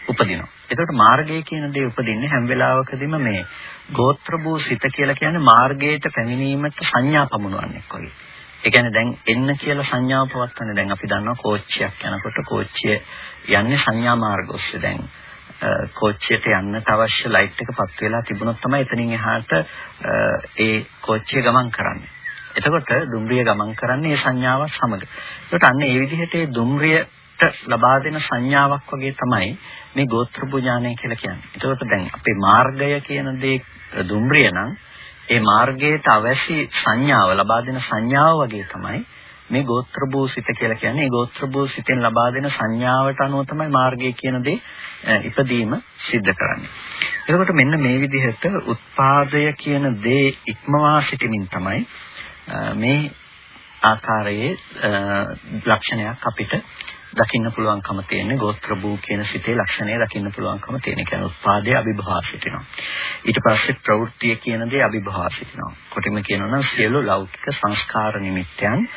උපදිනවා. එතකොට මාර්ගය කියන දේ උපදින්නේ හැම වෙලාවකදීම මේ ගෝත්‍ර භූසිත කියලා කියන්නේ මාර්ගයට පැමිණීමට සංඥා පමුණවන්නේක් වගේ. ඒ කියන්නේ දැන් එන්න කියලා සංඥාව පවත්වන්නේ දැන් අපි දන්නවා කෝච්චියක් යනකොට කෝච්චිය යන්නේ සංඥා මාර්ග ඔස්සේ දැන් කෝච්චියට යන්නට අවශ්‍ය ලයිට් එක පත් වෙලා තිබුණොත් තමයි එතනින් එහාට ඒ කෝච්චිය ගමන් කරන්නේ. එතකොට දුම්රිය ගමන් කරන්නේ මේ සංඥාව සමග. ඒකට අන්න ඒ විදිහට ඒ දුම්රියට ලබා දෙන සංඥාවක් වගේ තමයි මේ ගෝත්‍ර පුඥානය කියලා කියන්නේ. එතකොට දැන් අපේ මාර්ගය කියන දේ දුම්රිය නම් ඒ මාර්ගයට අවශ්‍ය සංඥාව ලබා දෙන සංඥාව වගේ තමයි මේ ගෝත්‍ර භූසිත කියලා කියන්නේ. ඒ ගෝත්‍ර භූසිතෙන් ලබා දෙන සංඥාවට අනුව තමයි මාර්ගය කියන දේ ඉපදීම සිද්ධ කරන්නේ. එතකොට මෙන්න මේ විදිහට උත්පාදය කියන දේ ඉක්මවා සිටමින් තමයි මේ ආකාරයේ ලක්ෂණයක් අපිට දකින්න පුළුවන්කම තියෙන්නේ ගෝත්‍ර භූ කියන සිතේ ලක්ෂණය දකින්න පුළුවන්කම තියෙන. කියන්නේ උත්පාදයේ අභිභවා සිටිනවා. ඊට පස්සේ ප්‍රවෘත්තිය කියන දේ අභිභවා සිටිනවා. කොටිම කියනවා නම් සියලු ලෞකික සංස්කාර නිමිත්තයන්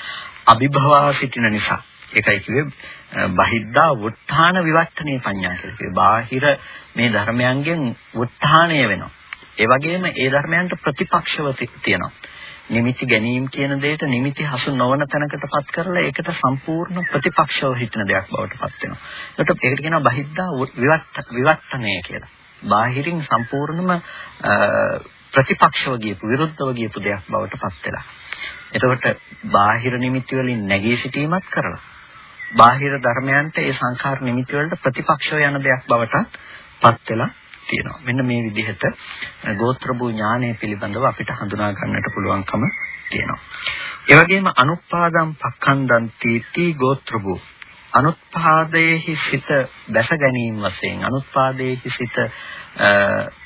අභිභවා සිටින නිසා. ඒකයි කිව්වේ බහිද්දා වුත්ථාන විවට්ඨනේ පඤ්ඤා කියලා කිව්වේ. බාහිර මේ ධර්මයන්ගෙන් වුත්ථානය වෙනවා. ඒ වගේම ඒ ධර්මයන්ට ප්‍රතිපක්ෂව තියෙනවා. නිමිති ගැනීම කියන දෙයට නිමිති හසු නොවන තැනකටපත් කරලා ඒකට සම්පූර්ණ ප්‍රතිපක්ෂව හිටින දෙයක් බවට පත් වෙනවා. ඒකට ඒකට කියනවා බහිද්දා විවට්ට විවට්ටණය කියලා. බාහිරින් සම්පූර්ණම ප්‍රතිපක්ෂව ගියපු විරුද්ධව ගියපු දෙයක් බවට පත් වෙලා. එතකොට බාහිර නිමිති වලින් නැගී සිටීමත් කරලා බාහිර ධර්මයන්ට ඒ සංඛාර නිමිති වලට ප්‍රතිපක්ෂව යන දෙයක් බවට පත් වෙලා තියෙනවා. මෙන්න මේ විදිහට ගෝත්‍ර භූ ඥානය පිළිබඳව අපිට හඳුනා ගන්නට පුළුවන්කම තියෙනවා. ඒ වගේම අනුපාදම් පක්ඛන්දන් තීති ගෝත්‍ර භූ අනුත්පාදයේහි සිත දැස ගැනීම වශයෙන් අනුත්පාදයේහි සිත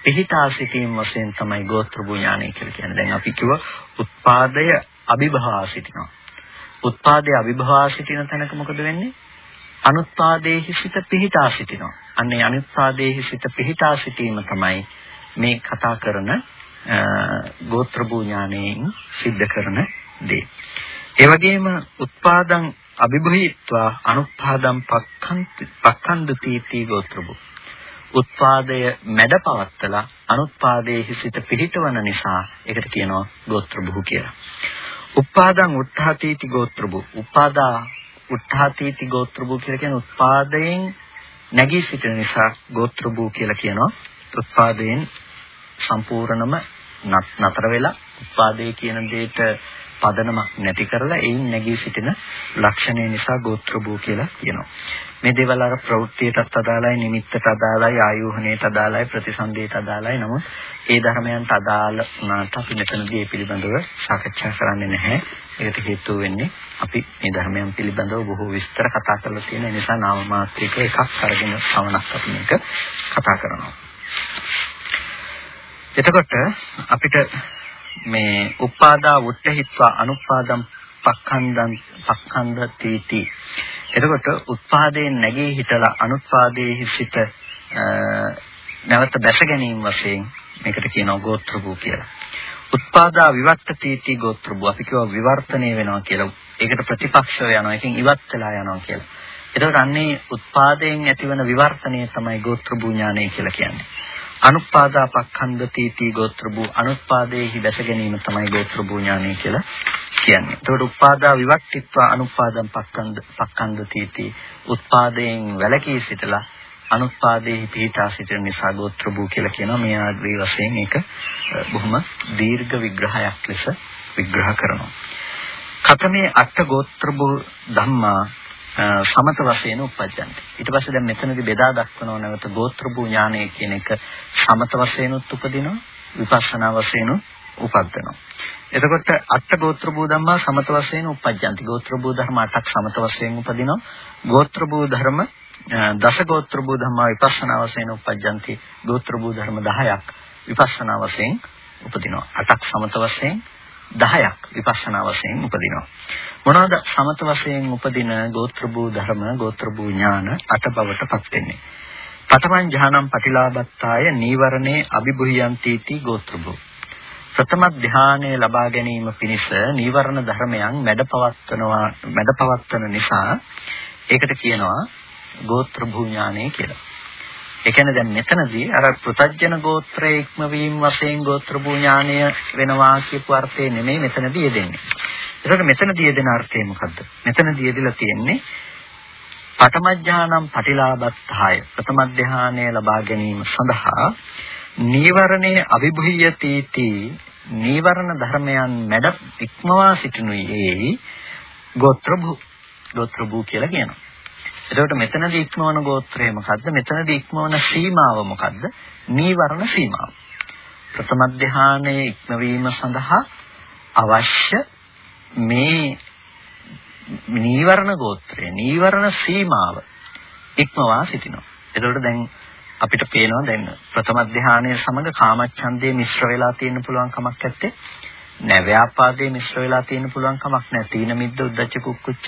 පිහිටා සිටීම වශයෙන් තමයි ගෝත්‍ර භූ ඥානය කියලා කියන්නේ. දැන් අපි කිව්ව උත්පාදය අභිභවා සිටිනවා. උත්පාදයේ අභිභවා සිටින තැනක මොකද වෙන්නේ? අනුත්පාදයේහි සිත පිහිටා සිටිනවා. අන්නේ අනුත්පාදයේහි සිත පිහිටා සිටීම තමයි මේ කතා කරන ගෝත්‍ර භූ ඥානයෙන් සිද්ධ කරන දේ. ඒ වගේම උත්පාදං අභිභවිත්වා අනුපාදම් පක්ඛන්දති තී ගෝත්‍ර භූ උත්පාදය මැඩ පවත්තලා අනුත්පාදයේ සිට පිහිටවන නිසා ඒකට කියනවා ගෝත්‍ර භූ කියලා. උපාදං උත්හාතීති ගෝත්‍ර භූ. උපාදා උත්හාතීති ගෝත්‍ර භූ කියලා කියන උත්පාදයෙන් නැගී සිටින නිසා ගෝත්‍ර භූ කියලා කියනවා. උත්පාදයෙන් සම්පූර්ණම නතර වෙලා උත්පාදේ කියන දෙයට පදනමක් නැති කරලා එයින් නැගී සිටින ලක්ෂණය නිසා ගෝත්‍ර භූ කියලා කියනවා. මේ දේවල් අර ප්‍රවෘත්තියටත් අදාළයි නිමිත්තට අදාළයි ආයෝහණයට අදාළයි ප්‍රතිසන්දේට අදාළයි නමුත් ඒ ධර්මයන්ට අදාළ වුණාට අපි මෙතනදී ඒ පිළිබඳව සාකච්ඡා කරන්නේ නැහැ. ඒකට හේතුව වෙන්නේ අපි මේ ධර්මයන් පිළිබඳව බොහෝ විස්තර කතා කරලා තියෙන නිසා නාම මාත්‍රික එකක් අරගෙන සමනක් අපි මේක කතා කරනවා. එතකොට අපිට මේ උපාදා උට්ඨහිත්වා අනුපාදම් පක්ඛන්දං පක්ඛන්ද තීති එතකොට උත්පාදයෙන් නැගී හිටලා අනුත්පාදයේ සිට නැවත බැස ගැනීම වශයෙන් මේකට කියනවා ගෝත්‍ර භූ කියලා. උත්පාදා විවට්ට තීති ගෝත්‍ර භූ අපි කියවා විවර්තනය වෙනවා කියලා. ඒකට ප්‍රතිපක්ෂව යනවා. එකකින් ඉවත් වෙලා යනවා කියලා. එතකොට අන්නේ උත්පාදයෙන් ඇතිවන විවර්තනය තමයි ගෝත්‍ර භූ ඥානය කියලා කියන්නේ. අනුපාදා පක්ඛන්ද තීති ගෝත්‍ර භූ අනුත්පාදයේ බැස ගැනීම තමයි ගෝත්‍ර භූ ඥානය කියලා කියන්නේ. එතකොට උපාදා විවක්තිත්වා අනුපාදම් පක්ඛන්ද පක්ඛන්ද තීති උත්පාදයෙන් වැළකී සිටලා අනුත්පාදයේ පිහිටා සිටින නිසා ගෝත්‍ර භූ කියලා කියනවා. මේ ආදී වශයෙන් ඒක බොහොම දීර්ඝ විග්‍රහයක් ලෙස විග්‍රහ කරනවා. කතමේ අට ගෝත්‍ර භූ ධම්මා සමත වශයෙන් උපජ්ජන්ති. ඊට පස්සේ දැන් මෙතනදී බෙදා දක්වනව නැවත ගෝත්‍ර භූ ඥානය කියන එක සමත වශයෙන් උපදිනවා විපස්සනා වශයෙන් උපද්දනවා. එතකොට අට ගෝත්‍ර භූ ධම්මා සමත වශයෙන් උපජ්ජන්ති. ගෝත්‍ර භූ ධර්ම අටක් සමත වශයෙන් උපදිනවා. ගෝත්‍ර භූ ධර්ම දස ගෝත්‍ර භූ ධම්මා විපස්සනා වශයෙන් උපජ්ජන්ති. ගෝත්‍ර භූ ධර්ම 10ක් විපස්සනා වශයෙන් උපදිනවා. අටක් සමත වශයෙන් 10ක් විපස්සනා වශයෙන් උපදිනවා. මොනවාද සමත වශයෙන් උපදින ගෝත්‍ර භූ ධර්ම ගෝත්‍ර භූ ඥාන අට බවටපත් වෙන්නේ. පඨමං ඥානම් පටිලාබත්තාය නීවරණේ අභිභුයන්ති තී ගෝත්‍ර භූ ප්‍රථම ධානය ලබා ගැනීම පිණිස නීවරණ ධර්මයන් මැඩපවත්වනවා මැඩපවත්වන නිසා ඒකට කියනවා ගෝත්‍ර භූඥානය කියලා. ඒ කියන්නේ දැන් මෙතනදී අර පෘතජන ගෝත්‍රයේ ඉක්මවීම වශයෙන් ගෝත්‍ර භූඥානය වෙනවා කියපු අර්ථය නෙමෙයි මෙතනදී යෙදෙන්නේ. ඒකට මෙතනදී යෙදෙන අර්ථය මොකද්ද? මෙතනදී යෙදලා තියෙන්නේ පඨම ඥානම් පටිලාභත්තාය ප්‍රථම ධානය ලබා ගැනීම සඳහා නීවරණේ අවිභුය්‍යති නීවරණ ධර්මයන් මැඩ ඉක්මවා සිටිනුයේ ගෝත්‍ර භූ ගෝත්‍ර භූ කියලා කියනවා. එතකොට මෙතනදී ඉක්මවන ගෝත්‍රය මොකද්ද? මෙතනදී ඉක්මවන සීමාව මොකද්ද? නීවරණ සීමාව. ප්‍රථම ධානයේ ඉක්මවීම සඳහා අවශ්‍ය මේ නීවරණ ගෝත්‍රය නීවරණ සීමාව ඉක්මවා සිටිනවා. එතකොට දැන් අපිට පේනවා දැන් ප්‍රථම ධානයේ සමග කාමච්ඡන්දේ මිශ්‍ර වෙලා තියෙන්න පුළුවන් කමක් නැත්තේ. නෑ ව්‍යාපාදේ මිශ්‍ර වෙලා තියෙන්න පුළුවන් කමක් නෑ. තීන මිද්ද උද්දච්ච කුක්කුච්ච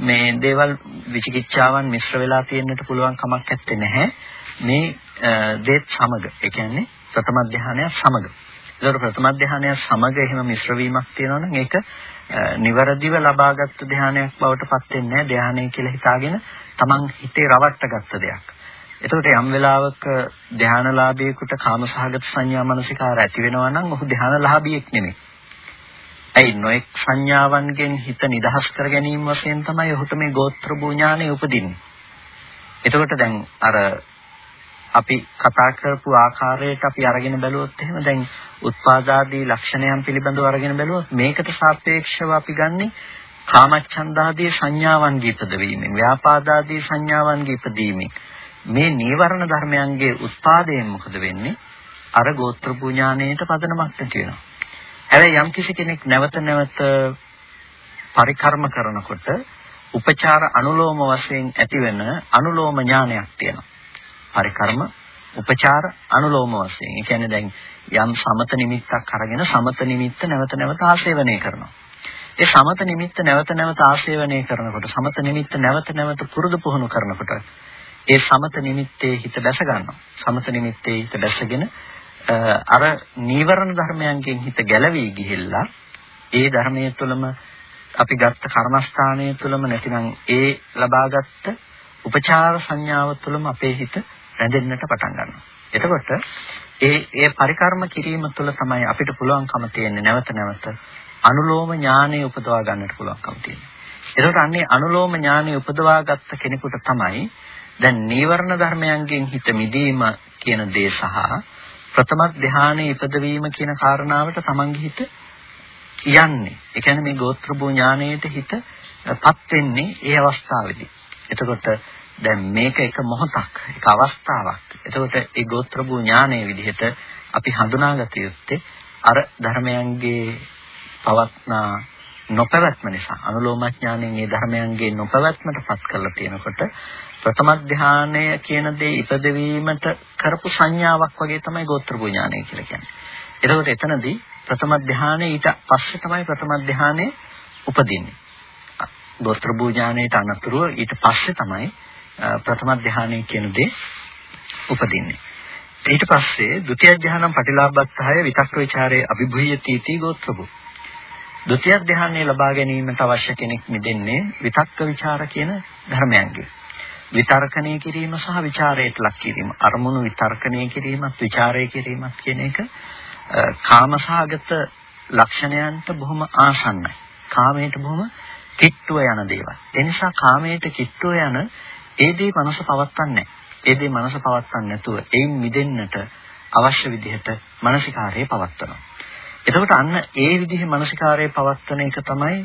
මේ දේවල් විචිකිච්ඡාවන් මිශ්‍ර වෙලා තියෙන්නට පුළුවන් කමක් නැත්තේ නැහැ. මේ දේත් සමග. ඒ කියන්නේ ප්‍රථම ධානය සමග. ඒතකොට ප්‍රථම ධානය සමග එහෙම මිශ්‍ර වීමක් තියෙනවා නම් ඒක නිවරදිව ලබාගත් ධානයක් බවට පත් වෙන්නේ නැහැ. ධානය කියලා හිතාගෙන Taman හිතේ රවට්ටගත්ත දෙයක්. එතකොට යම් වෙලාවක ධානලාභියෙකුට කාමසහගත සංඥා මනසිකාර ඇති වෙනවා නම් ඔහු ධානලාභියෙක් නෙමෙයි. ඇයි නොඑක් සංඥාවන්ගෙන් හිත නිදහස් කර ගැනීම වශයෙන් තමයි ඔහුට මේ ගෝත්‍ර භූඥානෙ උපදින්නේ. එතකොට දැන් අර අපි කතා කරපු ආකාරයට අපි අරගෙන බැලුවොත් එහෙම දැන් උත්පාදාදී ලක්ෂණයන් පිළිබඳව අරගෙන බැලුවොත් මේකට සාපේක්ෂව අපි ගන්නෙ කාමච්ඡන්දාදී සංඥාවන්ගේ ඉපදවීමෙන් ව්‍යාපාදාදී සංඥාවන්ගේ ඉපදීමෙන් මේ නීවරණ ධර්මයන්ගේ උත්පාදයෙන් මොකද වෙන්නේ? අර ගෝත්‍ර පුඥාණයට පදනමක් නැති වෙනවා. හැබැයි යම් කිසි කෙනෙක් නැවත නැවත පරිකර්ම කරනකොට උපචාර අනුලෝම වශයෙන් ඇතිවෙන අනුලෝම ඥානයක් තියෙනවා. පරිකර්ම උපචාර අනුලෝම වශයෙන්. ඒ කියන්නේ දැන් යම් සමත නිමිත්තක් අරගෙන සමත නිමිත්ත නැවත නැවත ආශේවනය කරනවා. ඒ සමත නිමිත්ත නැවත නැවත ආශේවනය කරනකොට සමත නිමිත්ත නැවත නැවත පුරුදු පුහුණු කරනකොට ඒ සමත නිමිත්තේ හිත දැස ගන්නවා. සමත නිමිත්තේ හිත දැසගෙන අර නීවරණ ධර්මයන්ගෙන් හිත ගැලවී ගිහිල්ලා ඒ ධර්මයේ තුළම අපි ගත්ත කර්මස්ථානයේ තුළම නැතිනම් ඒ ලබාගත් උපචාර සංඥාව තුළම අපේ හිත රැඳෙන්නට පටන් ගන්නවා. එතකොට ඒ ඒ පරිකර්ම කිරීම තුළ තමයි අපිට පුළුවන්කම තියෙන්නේ නැවත නැවත අනුලෝම ඥානෙ උපදවා ගන්නට පුළුවන්කම තියෙන්නේ. එතකොට අන්නේ අනුලෝම ඥානෙ උපදවා ගත්ත කෙනෙකුට තමයි දැන් නීවරණ ධර්මයන්ගෙන් හිත මිදීම කියන දේ සහ ප්‍රථම ධානයේ ඉපදවීම කියන කාරණාවට තමන්ගේ හිත යන්නේ. ඒ කියන්නේ මේ ගෝත්‍ර භූ ඥානයට හිතපත් වෙන්නේ ඒ අවස්ථාවේදී. එතකොට දැන් මේක එක මොහොතක්, එක අවස්ථාවක්. එතකොට ඒ ගෝත්‍ර භූ ඥානයේ විදිහට අපි හඳුනාගත යුත්තේ අර ධර්මයන්ගේ පවත්නා නොපැවැත්ම නිසා අනුලෝම ඥාණයෙන් මේ ධර්මයන්ගේ නොපැවැත්මට පත් කරලා තියෙනකොට ප්‍රථම ධානය කියන දේ ඉපදවීමට කරපු සංඥාවක් වගේ තමයි ගෝත්‍ර භුඥානය කියලා කියන්නේ. එතකොට එතනදී ප්‍රථම ධානය ඊට පස්සේ තමයි ප්‍රථම ධානය උපදින්නේ. ගෝත්‍ර භුඥානයට අනතුරුව ඊට පස්සේ තමයි ප්‍රථම ධානය කියන දේ උපදින්නේ. ඊට පස්සේ ဒုတိ ය ධානම් ප්‍රතිලාභස්සහය විතක්ක ਵਿਚාරයේ අභිභූයති තී ගෝත්‍රබු. ဒုတိ ය ධානය ලබා ගැනීමට අවශ්‍ය කෙනෙක් මිදෙන්නේ විතක්ක ਵਿਚාර කියන ධර්මයන්ගෙන්. විතර්කණය කිරීම සහ ਵਿਚාරයට ලක් කිරීම. අරමුණු විතර්කණය කිරීමත් ਵਿਚාරය කිරීමත් කියන එක කාමසහගත ලක්ෂණයන්ට බොහොම ආසන්නයි. කාමයට බොහොම කිට්ටුව යන දේවල්. ඒ නිසා කාමයට කිට්ටුව යන ඒ දේ මනස පවත්න්නේ ඒ දේ මනස පවත්න්නේ නැතුව ඒන් මිදෙන්නට අවශ්‍ය විදිහට මානසිකාරය පවත්නවා එතකොට අන්න ඒ විදිහේ මානසිකාරය පවත්වන එක තමයි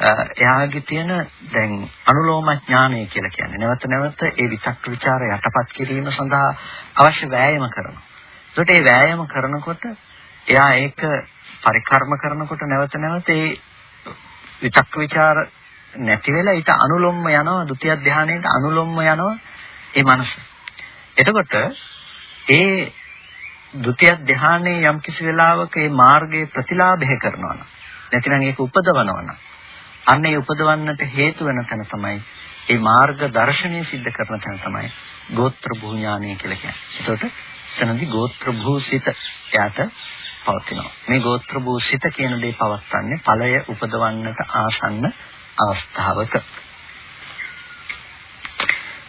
එයාගේ තියෙන දැන් අනුලෝම ඥානය කියලා කියන්නේ නැවත නැවත ඒ විතක් ਵਿਚාර යටපත් කිරීම සඳහා අවශ්‍ය වෑයම කරනවා. ඒකට ඒ වෑයම කරනකොට එයා ඒක පරිකර්ම කරනකොට නැවත නැවත ඒ විතක් ਵਿਚාර නැති වෙලා ඊට අනුලොම්ම යනවා ဒုတိ ය ධානයේට අනුලොම්ම යනවා ඒ මනස. එතකොට ඒ ဒုတိ ය ධානයේ යම් කිසි වෙලාවක මේ මාර්ගයේ ප්‍රතිලාභය කරනවා නම් නැතිනම් ඒක උපදවනවා නම් අන්න ඒ උපදවන්නට හේතු වෙන තැන තමයි ඒ මාර්ග දර්ශනය સિદ્ધ කරන තැන තමයි ගෝත්‍ර භූඥානය කියලා කියන්නේ. ඒකට එතනදී ගෝත්‍ර භූසිත යාට පවතිනවා. මේ ගෝත්‍ර භූසිත කියන දේ පවත්න්නේ ඵලය උපදවන්නට ආසන්න අවස්ථාවක.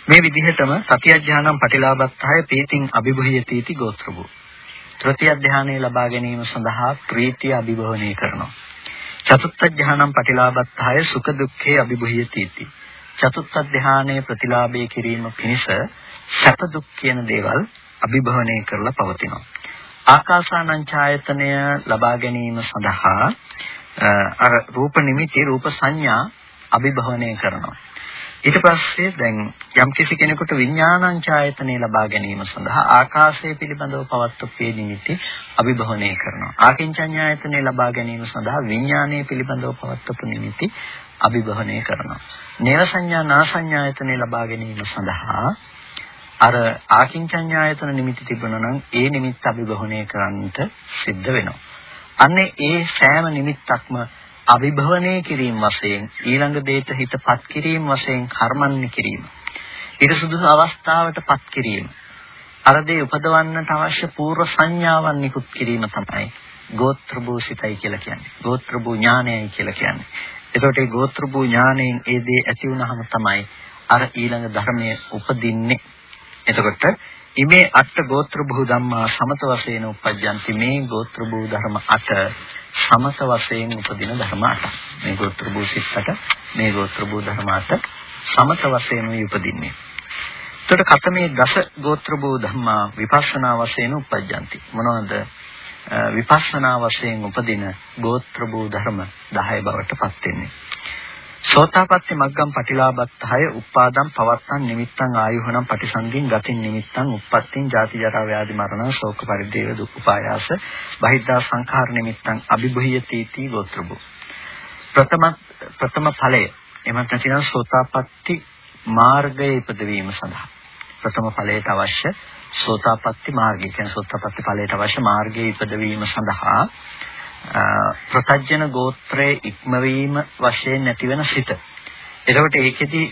මේ විදිහටම සතිය ඥානම් පටිලාභත්හය පීතිං අභිභයතිති ගෝත්‍ර භූ. තෘතිය ධානය ලබා ගැනීම සඳහා ප්‍රීතිය අභිභවනය කරනවා. චතුත්ථ ධානම් පටිලාභත්හය සුඛ දුක්ඛේ අභිභූයති इति. චතුත්ථ ධානයේ ප්‍රතිලාභය කිරීම පිණිස සැප දුක් කියන දේවල් අභිභවනය කරලා පවතිනවා. ආකාසානං ඡායතනය ලබා ගැනීම සඳහා අර රූප නිමිති රූප සංඥා අභිභවනය කරනවා. ඊට පස්සේ දැන් යම් කිසි කෙනෙකුට විඥානං ඡායතනෙ ලබා ගැනීම සඳහා ආකාශය පිළිබඳව පවත්වපේ නිමිති අභිභවනය කරනවා. ආකින්චඤ්ඤායතනෙ ලබා ගැනීම සඳහා විඥානය පිළිබඳව පවත්වපු නිමිති අභිභවනය කරනවා. නේව සංඥා නාසඤ්ඤායතනෙ ලබා ගැනීම සඳහා අර ආකින්චඤ්ඤායතන නිමිති තිබුණා නම් ඒ නිමිත්ත අභිභවනය කරන්නට සිද්ධ වෙනවා. අන්නේ ඒ සෑම නිමිත්තක්ම අවිභවනය කිරීම වශයෙන් ඊළඟ දෙයට හිතපත් කිරීම වශයෙන් කර්මන්නේ කිරීම. ඊට සුදුසු අවස්ථාවටපත් කිරීම. අර දේ උපදවන්නට අවශ්‍ය පූර්ව සංඥාවන් නිකුත් කිරීම තමයි ගෝත්‍ර භූසිතයි කියලා කියන්නේ. ගෝත්‍ර භූ ඥානයයි කියලා කියන්නේ. එතකොට මේ ගෝත්‍ර භූ ඥාණයෙන් ඒ දේ ඇති වුනහම තමයි අර ඊළඟ ධර්මයේ උපදින්නේ. එතකොට ඉමේ අට ගෝත්‍ර භූ ධම්මා සමත වශයෙන් උපජ්ජන්ති මේ ගෝත්‍ර භූ ධර්ම අට සමත වශයෙන් උපදින ධර්ම අටක්. මේ ගෝත්‍ර භූ සිත්තට මේ ගෝත්‍ර භූ ධර්ම අට සමත වශයෙන් උපදින්නේ. එතකොට කතමේ දස ගෝත්‍ර භූ ධම්මා විපස්සනා වශයෙන් උපජ්ජන්ති. මොනවද? විපස්සනා වශයෙන් උපදින ගෝත්‍ර භූ ධර්ම 10 බවට පත් වෙන්නේ. සෝතාපට්ටි මග්ගම් පටිලාභත්තහය උපාදම් පවත්තන් නිමිත්තං ආයුහණං පටිසන්ධින් ගතින් නිමිත්තං උප්පත්තින් ජාති ජරා ව්‍යාධි මරණ ශෝක පරිදේව දුක් උපායාස බහිද්ධා සංඛාර නිමිත්තං අභිභුයති තී ගෝත්‍රබු. ප්‍රථම ප්‍රථම ඵලය. එමත් නැතිනම් සෝතාපට්ටි මාර්ගයේ ඉපදවීම සඳහා. ප්‍රථම ඵලයට අවශ්‍ය සෝතාපට්ටි මාර්ගය. කියන්නේ සෝතාපට්ටි ඵලයට අවශ්‍ය මාර්ගයේ ඉපදවීම සඳහා ප්‍රතජන ගෝත්‍රයේ ඉක්මවීම වශයෙන් නැතිවෙන සිත. එතකොට ඒකෙදි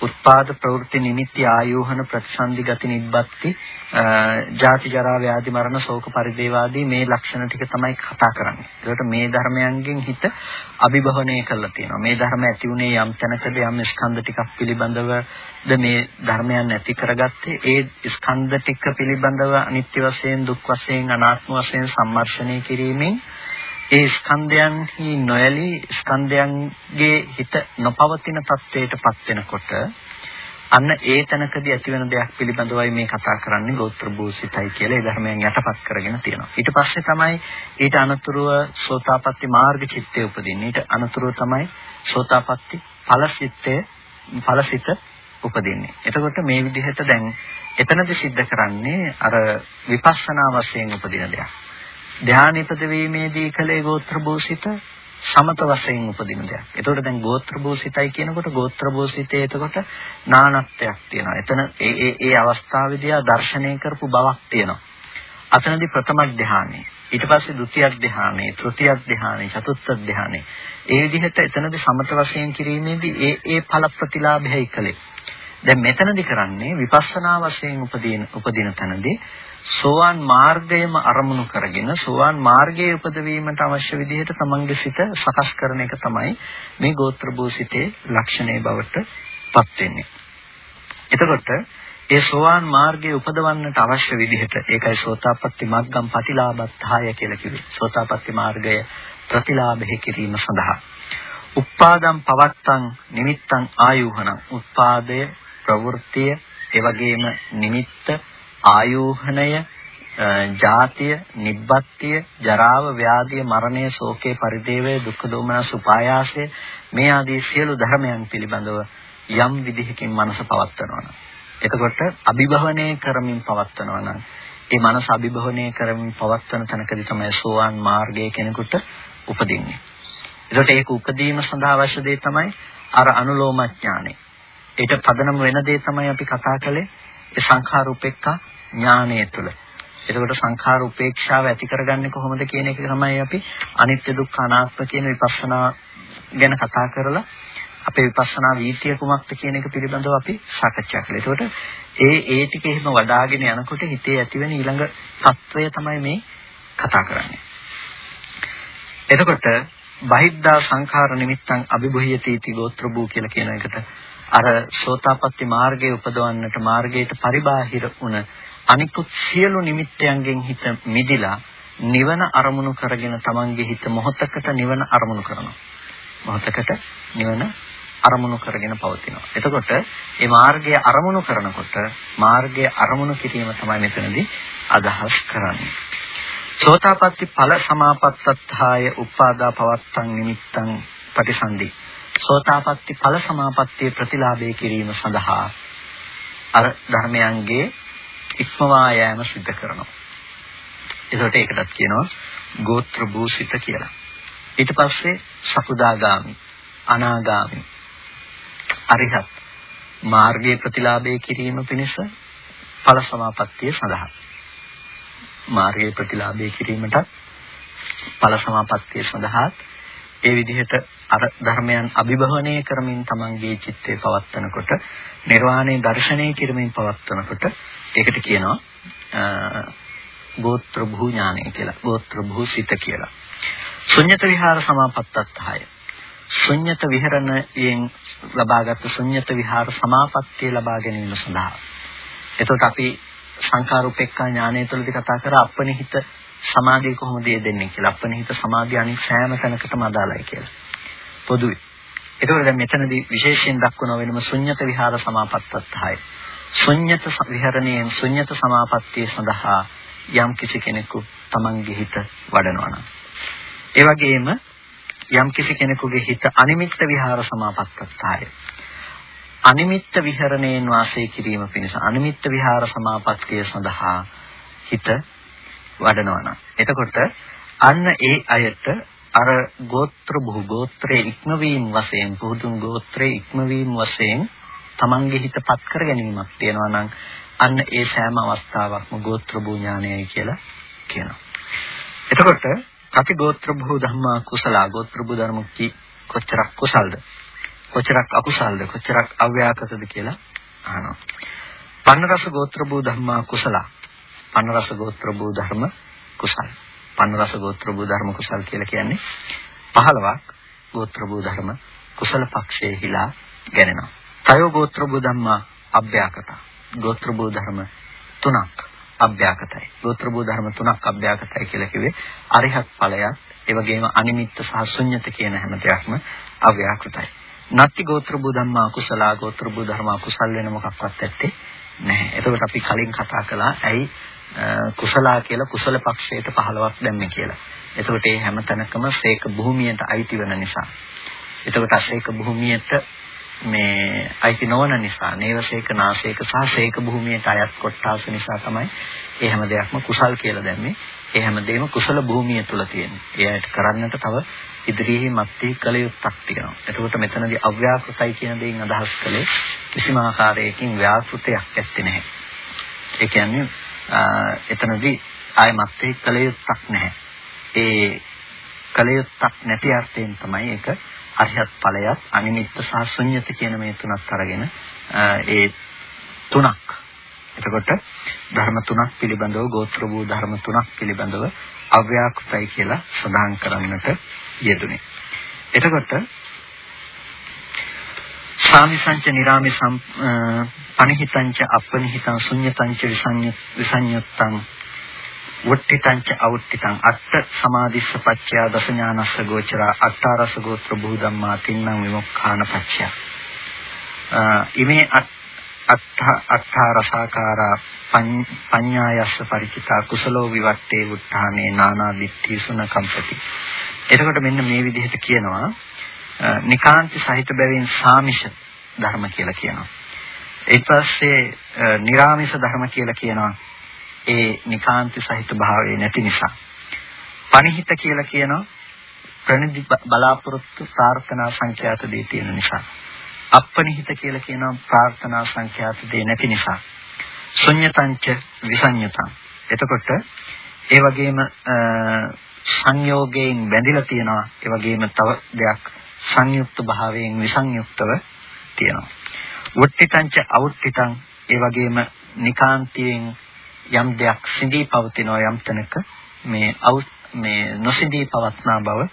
උත්පාද ප්‍රවෘත්ති නිමිති ආයෝහන ප්‍රතිසන්දි ගති නිබ්බත්ති ජාති ජරා ව්‍යාධි මරණ ශෝක පරිදේවාදී මේ ලක්ෂණ ටික තමයි කතා කරන්නේ. ඒකට මේ ධර්මයන්ගෙන් හිත අභිභවනය කරලා තියෙනවා. මේ ධර්ම ඇති උනේ යම් තැනකද යම් ස්කන්ධ ටිකක් පිළිබඳවද මේ ධර්මයන් ඇති කරගත්තේ. ඒ ස්කන්ධ ටික පිළිබඳව අනිත්‍ය වශයෙන් දුක් වශයෙන් අනාත්ම වශයෙන් සම්මර්ෂණය කිරීමෙන් ඒ ස්කන්ධයන්හි නොයලී ස්කන්ධයන්ගේ හිත නොපවතින තත්වයටපත් වෙනකොට අන්න ඒ තැනකදී ඇතිවන දෙයක් පිළිබඳවයි මේ කතා කරන්නේ ගෝත්‍ර භූසිතයි කියලා ඒ ධර්මයන් යටපත් කරගෙන තියෙනවා. ඊට පස්සේ තමයි ඊට අනතුරුව සෝතාපට්ටි මාර්ග චිත්තය උපදින්නේ. ඊට අනතුරුව තමයි සෝතාපට්ටි ඵලසිතේ ඵලසිත උපදින්නේ. එතකොට මේ විදිහට දැන් එතනදී सिद्ध කරන්නේ අර විපස්සනා වශයෙන් උපදින දෙයක්. ධානය ඉපදවීමේදී කලේ ගෝත්‍ර භූසිත සමත වශයෙන් උපදින දෙයක්. එතකොට දැන් ගෝත්‍ර භූසිතයි කියනකොට ගෝත්‍ර භූසිතේ එතකොට නානත්වයක් තියෙනවා. එතන ඒ ඒ ඒ අවස්ථාවේදී ආ දර්ශනය කරපු බවක් තියෙනවා. අතනදී ප්‍රථම ධානය, ඊට පස්සේ ဒုတိ ය ධානය, තෘතිය ධානය, චතුර්ථ ධානය. ඒ විදිහට එතනදී සමත වශයෙන් කිරීමේදී ඒ ඒ ඵල ප්‍රතිලාභයයි කලේ. දැන් මෙතනදී කරන්නේ විපස්සනා වශයෙන් උපදින උපදින තැනදී සෝවාන් මාර්ගයම අරමුණු කරගෙන සෝවාන් මාර්ගයේ උපදවීමට අවශ්‍ය විදිහට තමන්ගේ සිත සකස් කරන එක තමයි මේ ගෝත්‍ර භූසිතේ ලක්ෂණේ බවට පත් වෙන්නේ. එතකොට ඒ සෝවාන් මාර්ගයේ උපදවන්නට අවශ්‍ය විදිහට ඒකයි සෝතාපට්ටි මග්ගම් ප්‍රතිලාභත්හාය කියලා කිව්වේ. සෝතාපට්ටි මාර්ගය ප්‍රතිලාභෙහි කිරීම සඳහා. උපාදම් පවත්තං නිමිත්තං ආයුහණං උත්පාදය ප්‍රවෘත්තිය එවැගේම නිමිත්ත ආයෝහණය ජාතිය නිබ්බත්තිය ජරාව ව්‍යාධිය මරණය ශෝකේ පරිදේවය දුක්ඛ දෝමනස් උපායාසය මේ ආදී සියලු ධර්මයන් පිළිබඳව යම් විදිහකින් මනස පවත්වනවා නම් එතකොට අභිභවනය කරමින් පවත්වනවා නම් ඒ මනස අභිභවනය කරමින් පවත්වන තැනකදී තමයි සෝවාන් මාර්ගයේ කෙනෙකුට උපදින්නේ. එතකොට ඒක උපදීම සඳහා අවශ්‍ය දේ තමයි අර අනුලෝම ඥානෙ. ඊට පදනම වෙන දේ තමයි අපි කතා කළේ ඒ සංඛාර උපේක්ඛා ඥානය තුළ. එතකොට සංඛාර උපේක්ෂාව ඇති කරගන්නේ කොහොමද කියන එක තමයි අපි අනිත්‍ය දුක්ඛ අනාත්ම කියන විපස්සනා ගැන කතා කරලා අපේ විපස්සනා වීතිය කුමක්ද කියන එක පිළිබඳව අපි සාකච්ඡා කළා. ඒකට ඒ ඒ ටික එහෙම වඩ아가ගෙන යනකොට හිතේ ඇතිවෙන ඊළඟ తত্ত্বය තමයි මේ කතා කරන්නේ. එතකොට බහිද්දා සංඛාර නිමිත්තං අභිභුයති ඉති ගෝත්‍රභූ කියලා කියන එකට අර සෝතාපට්ටි මාර්ගයේ උපදවන්නට මාර්ගයට පරිබාහිර වුණ අනිකුත් සියලු නිමිත්තයන්ගෙන් හිත මිදිලා නිවන අරමුණු කරගෙන තමන්ගේ හිත මොහොතකට නිවන අරමුණු කරනවා. මොහොතකට නිවන අරමුණු කරගෙන පවතිනවා. එතකොට මේ මාර්ගය අරමුණු කරනකොට මාර්ගය අරමුණු කිරීම තමයි මෙතනදී අදහස් කරන්නේ. සෝතාපට්ටි ඵල සමාපත්තත්ථාය උපාදා පවත්තං නිමිත්තං පටිසන්ධි සෝතාපට්ටි ඵල සමාපත්තිය ප්‍රතිලාභය කිරීම සඳහා අර ධර්මයන්ගේ ඉක්මවා යෑම සිද්ධ කරනවා. ඒකට ඒකටත් කියනවා ගෝත්‍ර භූසිත කියලා. ඊට පස්සේ සකුදාගාමි, අනාගාමි, අරිහත් මාර්ගයේ ප්‍රතිලාභය කිරීම පිණිස ඵල සමාපත්තිය සඳහා මාර්ගයේ ප්‍රතිලාභය කිරීමට ඵල සමාපත්තිය සඳහා ඒ විදිහට අර ධර්මයන් අභිභවනය කරමින් තමන්ගේ චිත්තය පවත්වනකොට නිර්වාණය දර්ශනය කිරීමෙන් පවත්වනකොට ඒකට කියනවා ගෝත්‍ර භූ ඥානය කියලා. ගෝත්‍ර භූ සිත කියලා. ශුන්්‍යත විහාර සමාපත්තත්හය. ශුන්්‍යත විහරණයෙන් ලබාගත් ශුන්්‍යත විහාර සමාපත්තිය ලබා ගැනීම සඳහා. එතකොට අපි සංඛාර උපේක්ඛා ඥානය තුළදී කතා කර අපනිහිත සමාධිය කොහොමද දෙන්නේ කියලා. අපනිහිත සමාධිය අනිත් සෑම තැනකටම අදාළයි කියලා. පොදුයි. ඒකවල දැන් මෙතනදී විශේෂයෙන් දක්වන වෙනම ශුන්්‍යත විහාර සමාපත්තත්හය. ශුන්්‍යත විහරණයෙන් ශුන්්‍යත සමාපත්තිය සඳහා යම් කිසි කෙනෙකු තමන්ගේ හිත වඩනවා නම් ඒ වගේම යම් කිසි කෙනෙකුගේ හිත අනිමිත්ත විහාර සමාපත්තත්තාය. අනිමිත්ත විහරණයෙන් වාසය කිරීම පිණිස අනිමිත්ත විහාර සමාපත්තිය සඳහා හිත වඩනවා නම් එතකොට අන්න ඒ අයට අර ගෝත්‍ර බොහෝ ගෝත්‍රයේ ඉක්මවීම වශයෙන් පුදුන් ගෝත්‍රයේ ඉක්මවීම වශයෙන් තමන්ගේ හිතපත් කර ගැනීමක් තියෙනවා නම් අන්න ඒ සෑම අවස්ථාවකම ගෝත්‍ර භූ ඥානයයි කියලා කියනවා. එතකොට කති ගෝත්‍ර භූ ධම්මා කුසල ගෝත්‍ර භූ ධර්ම කොච්චරක් කුසල්ද? කොච්චරක් අකුසල්ද? කොච්චරක් අව්‍යාකතද කියලා අහනවා. පන්නරස ගෝත්‍ර භූ ධම්මා කුසල. පන්නරස ගෝත්‍ර භූ ධර්ම කුසල. පන්නරස ගෝත්‍ර භූ ධර්ම කුසල් කියලා කියන්නේ 15ක් ගෝත්‍ර භූ ධර්ම කුසල පක්ෂයේ හිලා ගැනෙනවා. තයෝ ගෝත්‍ර භූ ධම්මා අභ්‍යාකත. ගෝත්‍ර භූ ධර්ම තුනක් අභ්‍යාකතයි. ගෝත්‍ර භූ ධර්ම තුනක් අභ්‍යාකතයි කියලා කිව්වේ අරිහත් ඵලයක් ඒ වගේම අනිමිත්ත සහ ශුන්්‍යත කියන හැම දෙයක්ම අව්‍යාකෘතයි. නත්ති ගෝත්‍ර භූ ධම්මා කුසලා ගෝත්‍ර භූ ධර්මා කුසල් වෙන මොකක්වත් ඇත්තේ නැහැ. එතකොට අපි කලින් කතා කළා ඇයි කුසලා කියලා කුසල පක්ෂයට 15ක් දැම්මේ කියලා. එතකොට මේ හැම තැනකම සේක භූමියට අයිති වෙන නිසා. එතකොට අසේක භූමියට මේ අයිති නොවන නිසා නේවසේක නාසේක සහ සේක භූමියට අයත් කොටාස නිසා තමයි මේ හැම දෙයක්ම කුසල් කියලා දැම්මේ. ඒ හැමදේම කුසල භූමිය තුල තියෙන්නේ. එයාට කරන්නට තව ඉදිරියේ මැත්තේ කල යුත්තක් තියෙනවා. එතකොට මෙතනදී අව්‍යාකෘතයි කියන දෙයින් අදහස් කළේ කිසිම ආකාරයකින් ව්‍යාකෘතයක් ඇත්තේ නැහැ. ඒ කියන්නේ එතනදී ආය මැත්තේ කල යුත්තක් නැහැ. ඒ කල යුත්තක් නැති අර්ථයෙන් තමයි ඒක අරිහත් ඵලයත් අනිමිත්ත සහ ශුන්්‍යත කියන මේ තුනක් අරගෙන ඒ තුනක් එතකොට ධර්ම තුනක් පිළිබඳව ගෝත්‍ර වූ ධර්ම තුනක් පිළිබඳව අව්‍යාකෘතයි කියලා සඳහන් කරන්නට යෙදුනේ. එතකොට සාමිසංච නිරාමිසං අනිහිතංච අපනිහිතං ශුන්්‍යතංච විසඤ්ඤුත්තං වුට්ටිතංච අවුට්ටිතං අට්ඨ සමාධිස්ස පච්චය දස ඥානස්ස ගෝචර අට්ඨාරස ගෝත්‍ර භූ ධම්මා තින්නම් විමුක්ඛාන පච්චය. ඉමේ අට්ඨ අට්ඨාරසාකාරා පඤ්ඤායස්ස පරිචිතා කුසලෝ විවට්ටේ වුත්තානේ නානා දිට්ඨි සුන කම්පති එතකොට මෙන්න මේ විදිහට කියනවා නිකාන්ති සහිත බැවින් සාමිෂ ධර්ම කියලා කියනවා. ඊට පස්සේ निराமிස ධර්ම කියලා කියනවා. ඒ නිකාන්ති සහිත භාවයේ නැති නිසා. පණිහිත කියලා කියනවා ප්‍රණිදි බලාපොරොත්තු ප්‍රාර්ථනා සංඛ්‍යාත දී තියෙන නිසා. අප්පනිහිත කියලා කියනවා ප්‍රාර්ථනා සංඛ්‍යාත දී නැති නිසා. ශුන්‍යතංච විසඤ්ඤතං. එතකොට ඒ වගේම සංයෝගයෙන් බැඳිලා තියෙනවා ඒ වගේම තව දෙයක් සංයුක්ත භාවයෙන් විසංයුක්තව තියෙනවා. වුට්ටිතංච අවුට්ටිතං ඒ වගේම නිකාන්තියෙන් යම් දෙයක් සිඳී පවතිනවා යම් තැනක මේ මේ නොසිඳී පවත්නා බව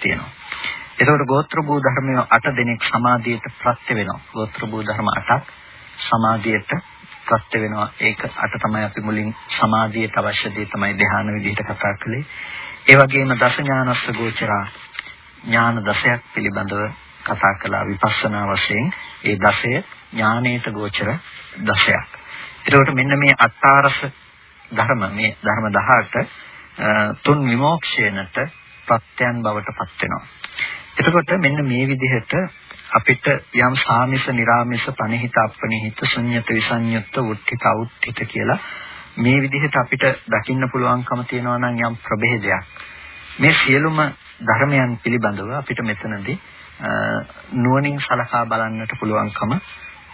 තියෙනවා. එතකොට ගෝත්‍ර භූ ධර්මය 8 දෙනෙක් සමාධියට ප්‍රත්‍ය වෙනවා. ගෝත්‍ර භූ ධර්ම 8ක් සමාධියට ප්‍රත්‍ය වෙනවා. ඒක අට තමයි අපි මුලින් සමාධියට අවශ්‍ය දේ තමයි ධ්‍යාන විදිහට කතා කළේ. ඒ වගේම දස ඥානස්ස ගෝචරා ඥාන දසයක් පිළිබඳව කතා කළා විපස්සනා වශයෙන්. ඒ දසය ඥානයට ගෝචර දසයක්. එතකොට මෙන්න මේ අට්ඨාරස ධර්ම මේ ධර්ම 18 තුන් විමෝක්ෂයනට ප්‍රත්‍යයන් බවට පත් වෙනවා. එතකොට මෙන්න මේ විදිහට අපිට යම් සාමිස, निराමිස, පණිහිත, අපණිහිත, ශුන්්‍යත, විසඤ්ඤුත්ත, උත්ථිත, උත්ථිත කියලා මේ විදිහට අපිට දකින්න පුළුවන්කම තියෙනවා නම් යම් ප්‍රභේදයක්. මේ සියලුම ධර්මයන් පිළිබඳව අපිට මෙතනදී නුවණින් සලකා බලන්නට පුළුවන්කම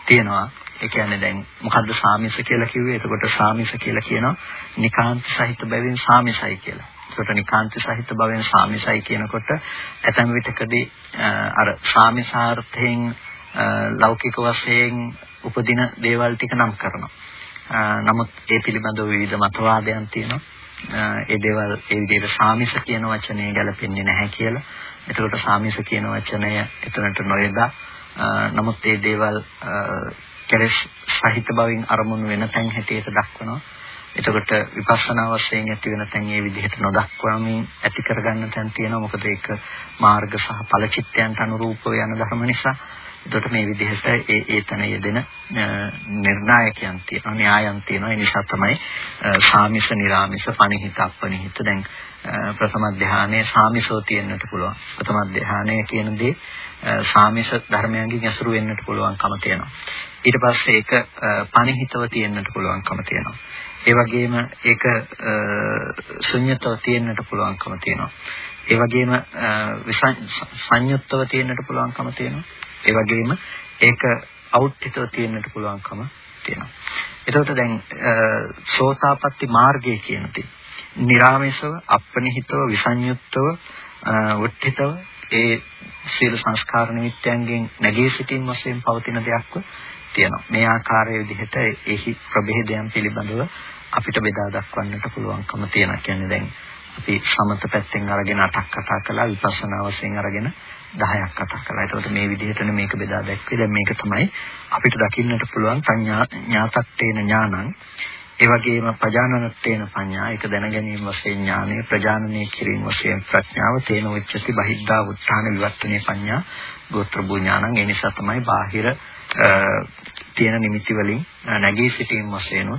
තියෙනවා. ඒ කියන්නේ දැන් මොකද්ද සාමිස කියලා කිව්වේ? එතකොට සාමිස කියලා කියනවා නිකාන්ත සහිත බැවින් සාමිසයි කියලා. එතකොට නිකාන්ත සහිත බවෙන් සාමිසයි කියනකොට ඇතැම් විටකදී අර සාමිසාර්ථයෙන් ලෞකික වශයෙන් උපදින දේවල් ටික නම් කරනවා. නමුත් ඒ පිළිබඳව විවිධ මතවාදයන් තියෙනවා. ඒ දේවල් ඒ විදිහට සාමිස කියන වචනේ ගැලපෙන්නේ නැහැ කියලා. එතකොට සාමිස කියන වචනය එතනට නොයදා නමුත් මේ දේවල් කෙලෙස් සහිත බවින් අරමුණු වෙන තැන් හැටියට දක්වනවා. එතකොට විපස්සනා වශයෙන් ඇති වෙන තැන් මේ විදිහට නොදක්වමින් ඇති කරගන්න තැන් තියෙනවා. මොකද ඒක මාර්ග සහ ඵල චිත්තයන්ට අනුරූපව යන ධර්ම නිසා. එතකොට මේ විදිහට ඒ ඒ තන යෙදෙන නිර්ණායකයන් තියෙනවා න්‍යායයන් තියෙනවා. ඒ නිසා තමයි සාමිස නිරාමිස පනිහිත අපනිහිත දැන් ප්‍රථම ධානයේ සාමිසෝ තියෙන්නට පුළුවන්. ප්‍රථම ධානය කියන දේ සාමිස ධර්මයන්ගෙන් ඇසුරු වෙන්නට පුළුවන්කම තියෙනවා. ඊට පස්සේ ඒක පනිහිතව තියෙන්නට පුළුවන්කම තියෙනවා. ඒ වගේම ඒක ශුන්‍යතව තියෙන්නට පුළුවන්කම තියෙනවා. ඒ වගේම සංයුක්තව තියෙන්නට පුළුවන්කම තියෙනවා. ඒ වගේම ඒක අවුට්ඨිතව තියෙන්නට පුළුවන්කම තියෙනවා. එතකොට දැන් සෝතාපට්ටි මාර්ගය කියනදී निराමේශව, අපනිහිතව, විසංයුක්තව, උත්ථිතව ඒ සීල සංස්කාර නිමිත්තයන්ගෙන් නැගී සිටින් වශයෙන් පවතින දෙයක්ව තියෙනවා. මේ ආකාරයේ විදිහට එහි ප්‍රභේදයන් පිළිබඳව අපිට බෙදා දක්වන්නට පුළුවන්කම තියෙනවා. කියන්නේ දැන් අපි සමත පැත්තෙන් අරගෙන 8ක් කතා කළා විපස්සනා වශයෙන් අරගෙන 10ක් කතා කළා. ඒකට මේ විදිහටනේ මේක බෙදා දැක්වේ. දැන් මේක තමයි අපිට දකින්නට පුළුවන් සංඥා ඥාතත්තේන ඥානං ඒ වගේම පජානනත්තේන පඤ්ඤා ඒක දැන ගැනීම වශයෙන් ඥානය ප්‍රජානනය කිරීම වශයෙන් ප්‍රඥාව තේන උච්චති බහිද්ධා උත්ථාන විවර්තනේ පඤ්ඤා ගෝත්‍ර භූ ඥානං ඒ නිසා තමයි බාහිර තියෙන නිමිති වලින් නැගී සිටීම වශයෙන්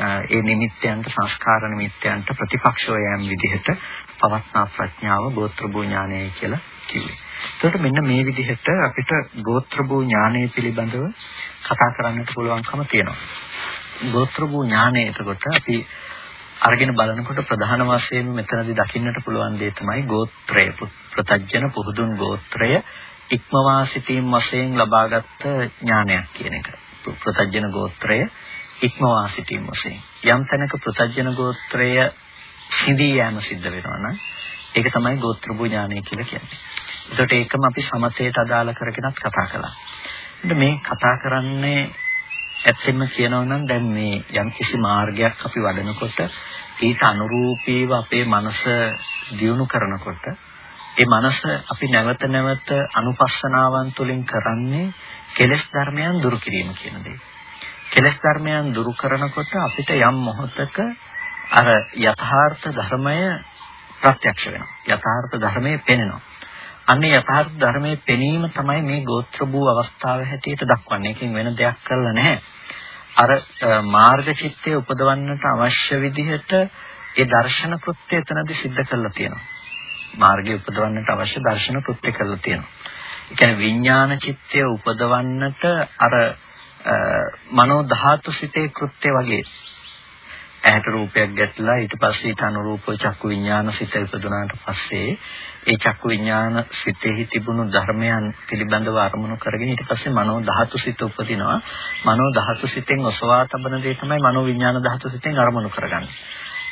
ඒ නිමිත්තයන්ට සංස්කාර නිමිත්තයන්ට ප්‍රතිපක්ෂව යම් විදිහට පවත්නා ප්‍රඥාව ගෝත්‍ර භූ ඥානයයි කියලා කිව්වේ. එතකොට මෙන්න මේ විදිහට අපිට ගෝත්‍ර භූ ඥානය පිළිබඳව කතා කරන්නට පුළුවන්කම තියෙනවා. ගෝත්‍ර භූ ඥානය එතකොට අපි අරගෙන බලනකොට ප්‍රධාන වශයෙන් මෙතනදී දකින්නට පුළුවන් දේ තමයි ගෝත්‍රය ප්‍රතජන පුහුදුන් ගෝත්‍රය ඉක්මවා සිටීම වශයෙන් ලබාගත් ඥානයක් කියන එක. ප්‍රතජන ගෝත්‍රය ඉක්මවා සිටීම වශයෙන් යම් තැනක පෘතජන ගෝත්‍රය සිඳී යෑම සිද්ධ වෙනවා නම් ඒක තමයි ගෝත්‍ර භුඥානය කියලා කියන්නේ. ඒකට ඒකම අපි සමතේට අදාළ කරගෙනත් කතා කළා. මේ කතා කරන්නේ ඇත්තෙන්ම කියනවා නම් දැන් මේ යම් කිසි මාර්ගයක් අපි වඩනකොට ඊට අනුරූපීව අපේ මනස දියුණු කරනකොට ඒ මනස අපි නැවත නැවත අනුපස්සනාවන් තුළින් කරන්නේ කෙලෙස් ධර්මයන් දුරු කිරීම කියන දේ. කෙලෙස් ධර්මයන් දුරු කරනකොට අපිට යම් මොහොතක අර යථාර්ථ ධර්මය ප්‍රත්‍යක්ෂ වෙනවා. යථාර්ථ ධර්මයේ පෙනෙනවා. අන්නේ යථාර්ථ ධර්මයේ පෙනීම තමයි මේ ගෝත්‍ර භූ අවස්ථාව හැටියට දක්වන්නේ. ඒකෙන් වෙන දෙයක් කරලා නැහැ. අර මාර්ග චිත්තය උපදවන්නට අවශ්‍ය විදිහට ඒ දර්ශන කෘත්‍ය එතනදී සිද්ධ කරලා තියෙනවා. මාර්ගය උපදවන්නට අවශ්‍ය දර්ශන කෘත්‍ය කරලා තියෙනවා. ඒ කියන්නේ විඥාන චිත්තය උපදවන්නට අර මනෝ ධාතු සිතේ කෘත්‍ය වගේ ඇහැට රූපයක් ගැටලා ඊට පස්සේ ඊට අනුරූපව චක්කු විඥාන සිත ඉපදුනාට පස්සේ ඒ චක්කු විඥාන සිතෙහි තිබුණු ධර්මයන් පිළිබඳව අරමුණු කරගෙන ඊට පස්සේ මනෝ ධාතු සිත උපදිනවා. මනෝ ධාතු සිතෙන් ඔසවා තබන දේ තමයි මනෝ විඥාන ධාතු සිතෙන් අරමුණු කරගන්නේ.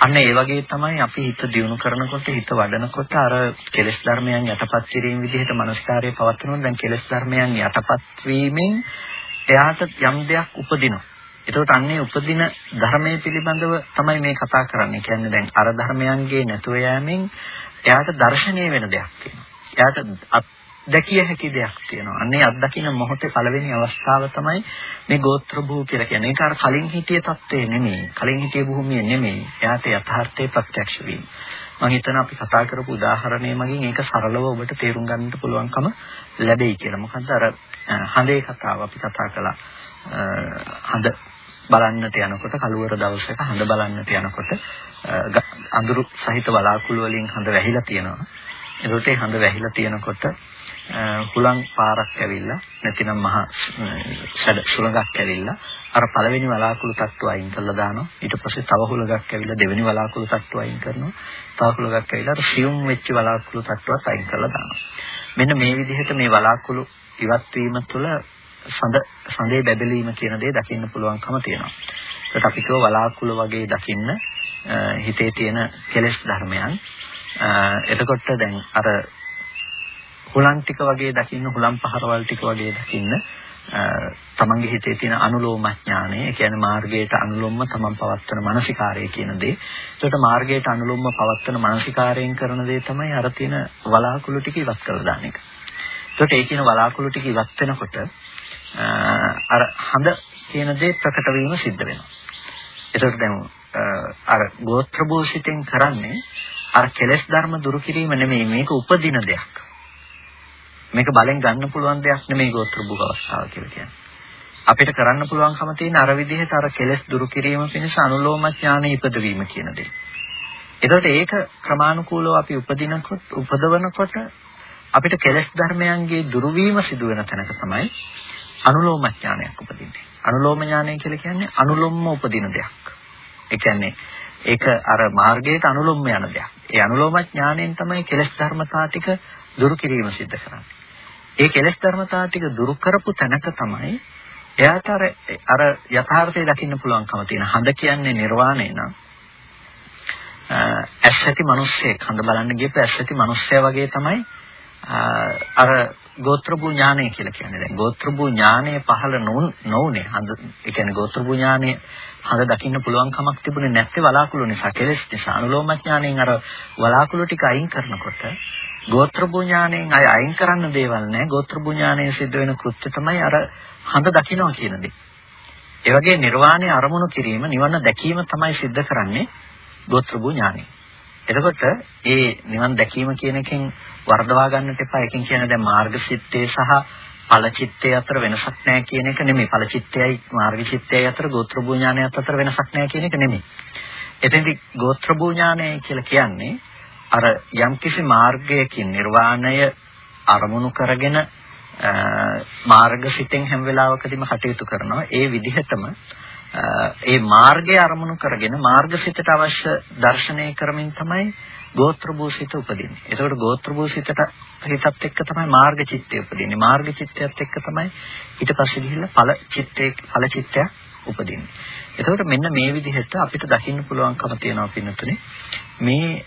අන්න ඒ වගේ තමයි අපි හිත දියුණු කරනකොට හිත වඩනකොට අර කෙලෙස් ධර්මයන් යටපත් කිරීම විදිහට මනස්කාරය පවත්වනවා. දැන් කෙලෙස් ධර්මයන් යටපත් වීමෙන් එයාට යම් දෙයක් උපදිනවා. එතකොට අන්නේ උපදින ධර්මයේ පිළිබඳව තමයි මේ කතා කරන්නේ. කියන්නේ දැන් අර ධර්මයන්ගේ නැතුව යෑමෙන් එයාට දර්ශනීය වෙන දෙයක් තියෙනවා. එයාට අත්දැකිය හැකි දෙයක් තියෙනවා. අන්නේ අත්දකින්න මොහොතේ පළවෙනි අවස්ථාව තමයි මේ ගෝත්‍ර භූ කියලා කියන්නේ. ඒක අර කලින් හිටිය தත්ත්වය නෙමෙයි. කලින් හිටිය භූමිය නෙමෙයි. එයාට යථාර්ථයේ ප්‍රත්‍යක්ෂ වීම. මම හිතන අපි කතා කරපු උදාහරණය මගින් ඒක සරලව ඔබට තේරුම් ගන්නට පුළුවන්කම ලැබෙයි කියලා. මොකද අර හඳේ කතාව අපි කතා කළා. හඳ බලන්නට යනකොට කළුවර දවසක හඳ බලන්නට යනකොට අඳුරු සහිත වලාකුළු වලින් හඳ වැහිලා තියෙනවා. ඒකට ඒ හඳ වැහිලා තියෙනකොට හුලං පාරක් ඇවිල්ලා නැතිනම් මහ සුළඟක් ඇවිල්ලා අර පළවෙනි වලාකුළු තට්ටුව අයින් කරලා දානවා. ඊට පස්සේ තව හුලඟක් ඇවිල්ලා දෙවෙනි වලාකුළු තට්ටුව අයින් කරනවා. තව හුලඟක් ඇවිල්ලා අර සියුම් වෙච්ච වලාකුළු තට්ටුවත් අයින් කරලා දානවා. මෙන්න මේ විදිහට මේ වලාකුළු ඉවත් වීම තුළ සඳ සඳේ බැබලීම කියන දේ දකින්න පුළුවන්කම තියෙනවා ඒකට අපි කියව වලාකුළු වගේ දකින්න හිතේ තියෙන කෙලෙස් ධර්මයන් එතකොට දැන් අර හුලං ටික වගේ දකින්න හුලං පහරවල් ටික වගේ දකින්න තමන්ගේ හිතේ තියෙන අනුලෝම ඥානය, ඒ කියන්නේ මාර්ගයට අනුලෝම තමන් පවත්වන මානසිකාරය කියන දේ. ඒකට මාර්ගයට අනුලෝම පවත්වන මානසිකාරයෙන් කරන දේ තමයි අර තියෙන වලාකුළු ටික ඉවත් කරලා දාන එක. ඒකට ඒ කියන වලාකුළු ටික ඉවත් වෙනකොට අර හඳ කියන දේ ප්‍රකට වීම සිද්ධ වෙනවා. ඒකට දැන් අර ගෝත්‍ර භූෂිතෙන් කරන්නේ අර කෙලෙස් ධර්ම දුරු කිරීම නෙමෙයි මේක උපදින දෙයක්. මේක බලෙන් ගන්න පුළුවන් දෙයක් නෙමෙයි ගෝත්‍ර භූ අවස්ථාව කියලා කියන්නේ. අපිට කරන්න පුළුවන්කම තියෙන අර විදිහට අර කෙලෙස් දුරු කිරීම පිණිස අනුලෝම ඥානෙ ඉපදවීම කියන දේ. එතකොට ඒක ක්‍රමානුකූලව අපි උපදිනකොට උපදවනකොට අපිට කෙලෙස් ධර්මයන්ගේ දුරු වීම සිදු වෙන තැනක තමයි අනුලෝම ඥානයක් උපදින්නේ. අනුලෝම ඥානය කියලා කියන්නේ අනුලොම්ම උපදින දෙයක්. ඒ කියන්නේ ඒක අර මාර්ගයට අනුලොම්ම යන දෙයක්. ඒ අනුලෝම ඥාණයෙන් තමයි කෙලෙස් ධර්මතා ටික දුරු කිරීම සිද්ධ කරන්නේ. ඒ කෙලෙස් ධර්මතා ටික දුරු කරපු තැනක තමයි එයාට අර අර යථාර්ථය දකින්න පුළුවන්කම තියෙන. හඳ කියන්නේ නිර්වාණය නම් ඇස් ඇති මිනිස්සෙක් හඳ බලන්න ගියපු ඇස් ඇති මිනිස්සයා වගේ තමයි අර ගෝත්‍රභූ ඥානය කියලා කියන්නේ. දැන් ගෝත්‍රභූ ඥානය පහළ නොවුනේ හඳ ඒ කියන්නේ ගෝත්‍රභූ ඥානය හඳ දකින්න පුළුවන් කමක් තිබුණේ නැත්තේ වලාකුළු නිසා කෙලෙස් නිසා. අනුලෝම ඥානයෙන් අර වලාකුළු ටික අයින් කරනකොට ගෝත්‍රභූ ඥානයෙන් අය අයින් කරන්න දේවල් නැහැ. ගෝත්‍රභූ ඥානයෙන් සිද්ධ වෙන කෘත්‍ය තමයි අර හඳ දකින්නවා කියන දේ. ඒ වගේ නිර්වාණය අරමුණු කිරීම නිවන දැකීම තමයි සිද්ධ කරන්නේ ගෝත්‍රභූ ඥානය. එතකොට ඒ නිවන් දැකීම කියන එකෙන් වර්ධවා ගන්නට එපා. එකෙන් කියන්නේ දැන් මාර්ගසිතේ සහ ඵලචිත්තය අතර වෙනසක් නැහැ කියන එක නෙමෙයි. ඵලචිත්තයයි මාර්ගචිත්තයයි අතර ගෝත්‍ර භූඥානයත් අතර වෙනසක් නැහැ කියන එක නෙමෙයි. එතෙන්දි ගෝත්‍ර භූඥානය කියලා කියන්නේ අර යම්කිසි මාර්ගයකින් නිර්වාණය අරමුණු කරගෙන මාර්ගසිතෙන් හැම වෙලාවකදීම කටයුතු කරනවා. ඒ විදිහටම ඒ මාර්ගය අරමුණු කරගෙන මාර්ගසිතට අවශ්‍ය දර්ශනය කරමින් තමයි ගෝත්‍ර භූසිත උපදින්නේ. ඒතකොට ගෝත්‍ර භූසිතට හිතත් එක්ක තමයි මාර්ග චිත්තය උපදින්නේ. මාර්ග චිත්තයත් එක්ක තමයි ඊට පස්සේ ගිහිල්ලා ඵල චිත්තේ ඵල චිත්තයක් උපදින්නේ. එතකොට මෙන්න මේ විදිහට අපිට දකින්න පුළුවන්කම තියෙනවා පින්නතුනේ. මේ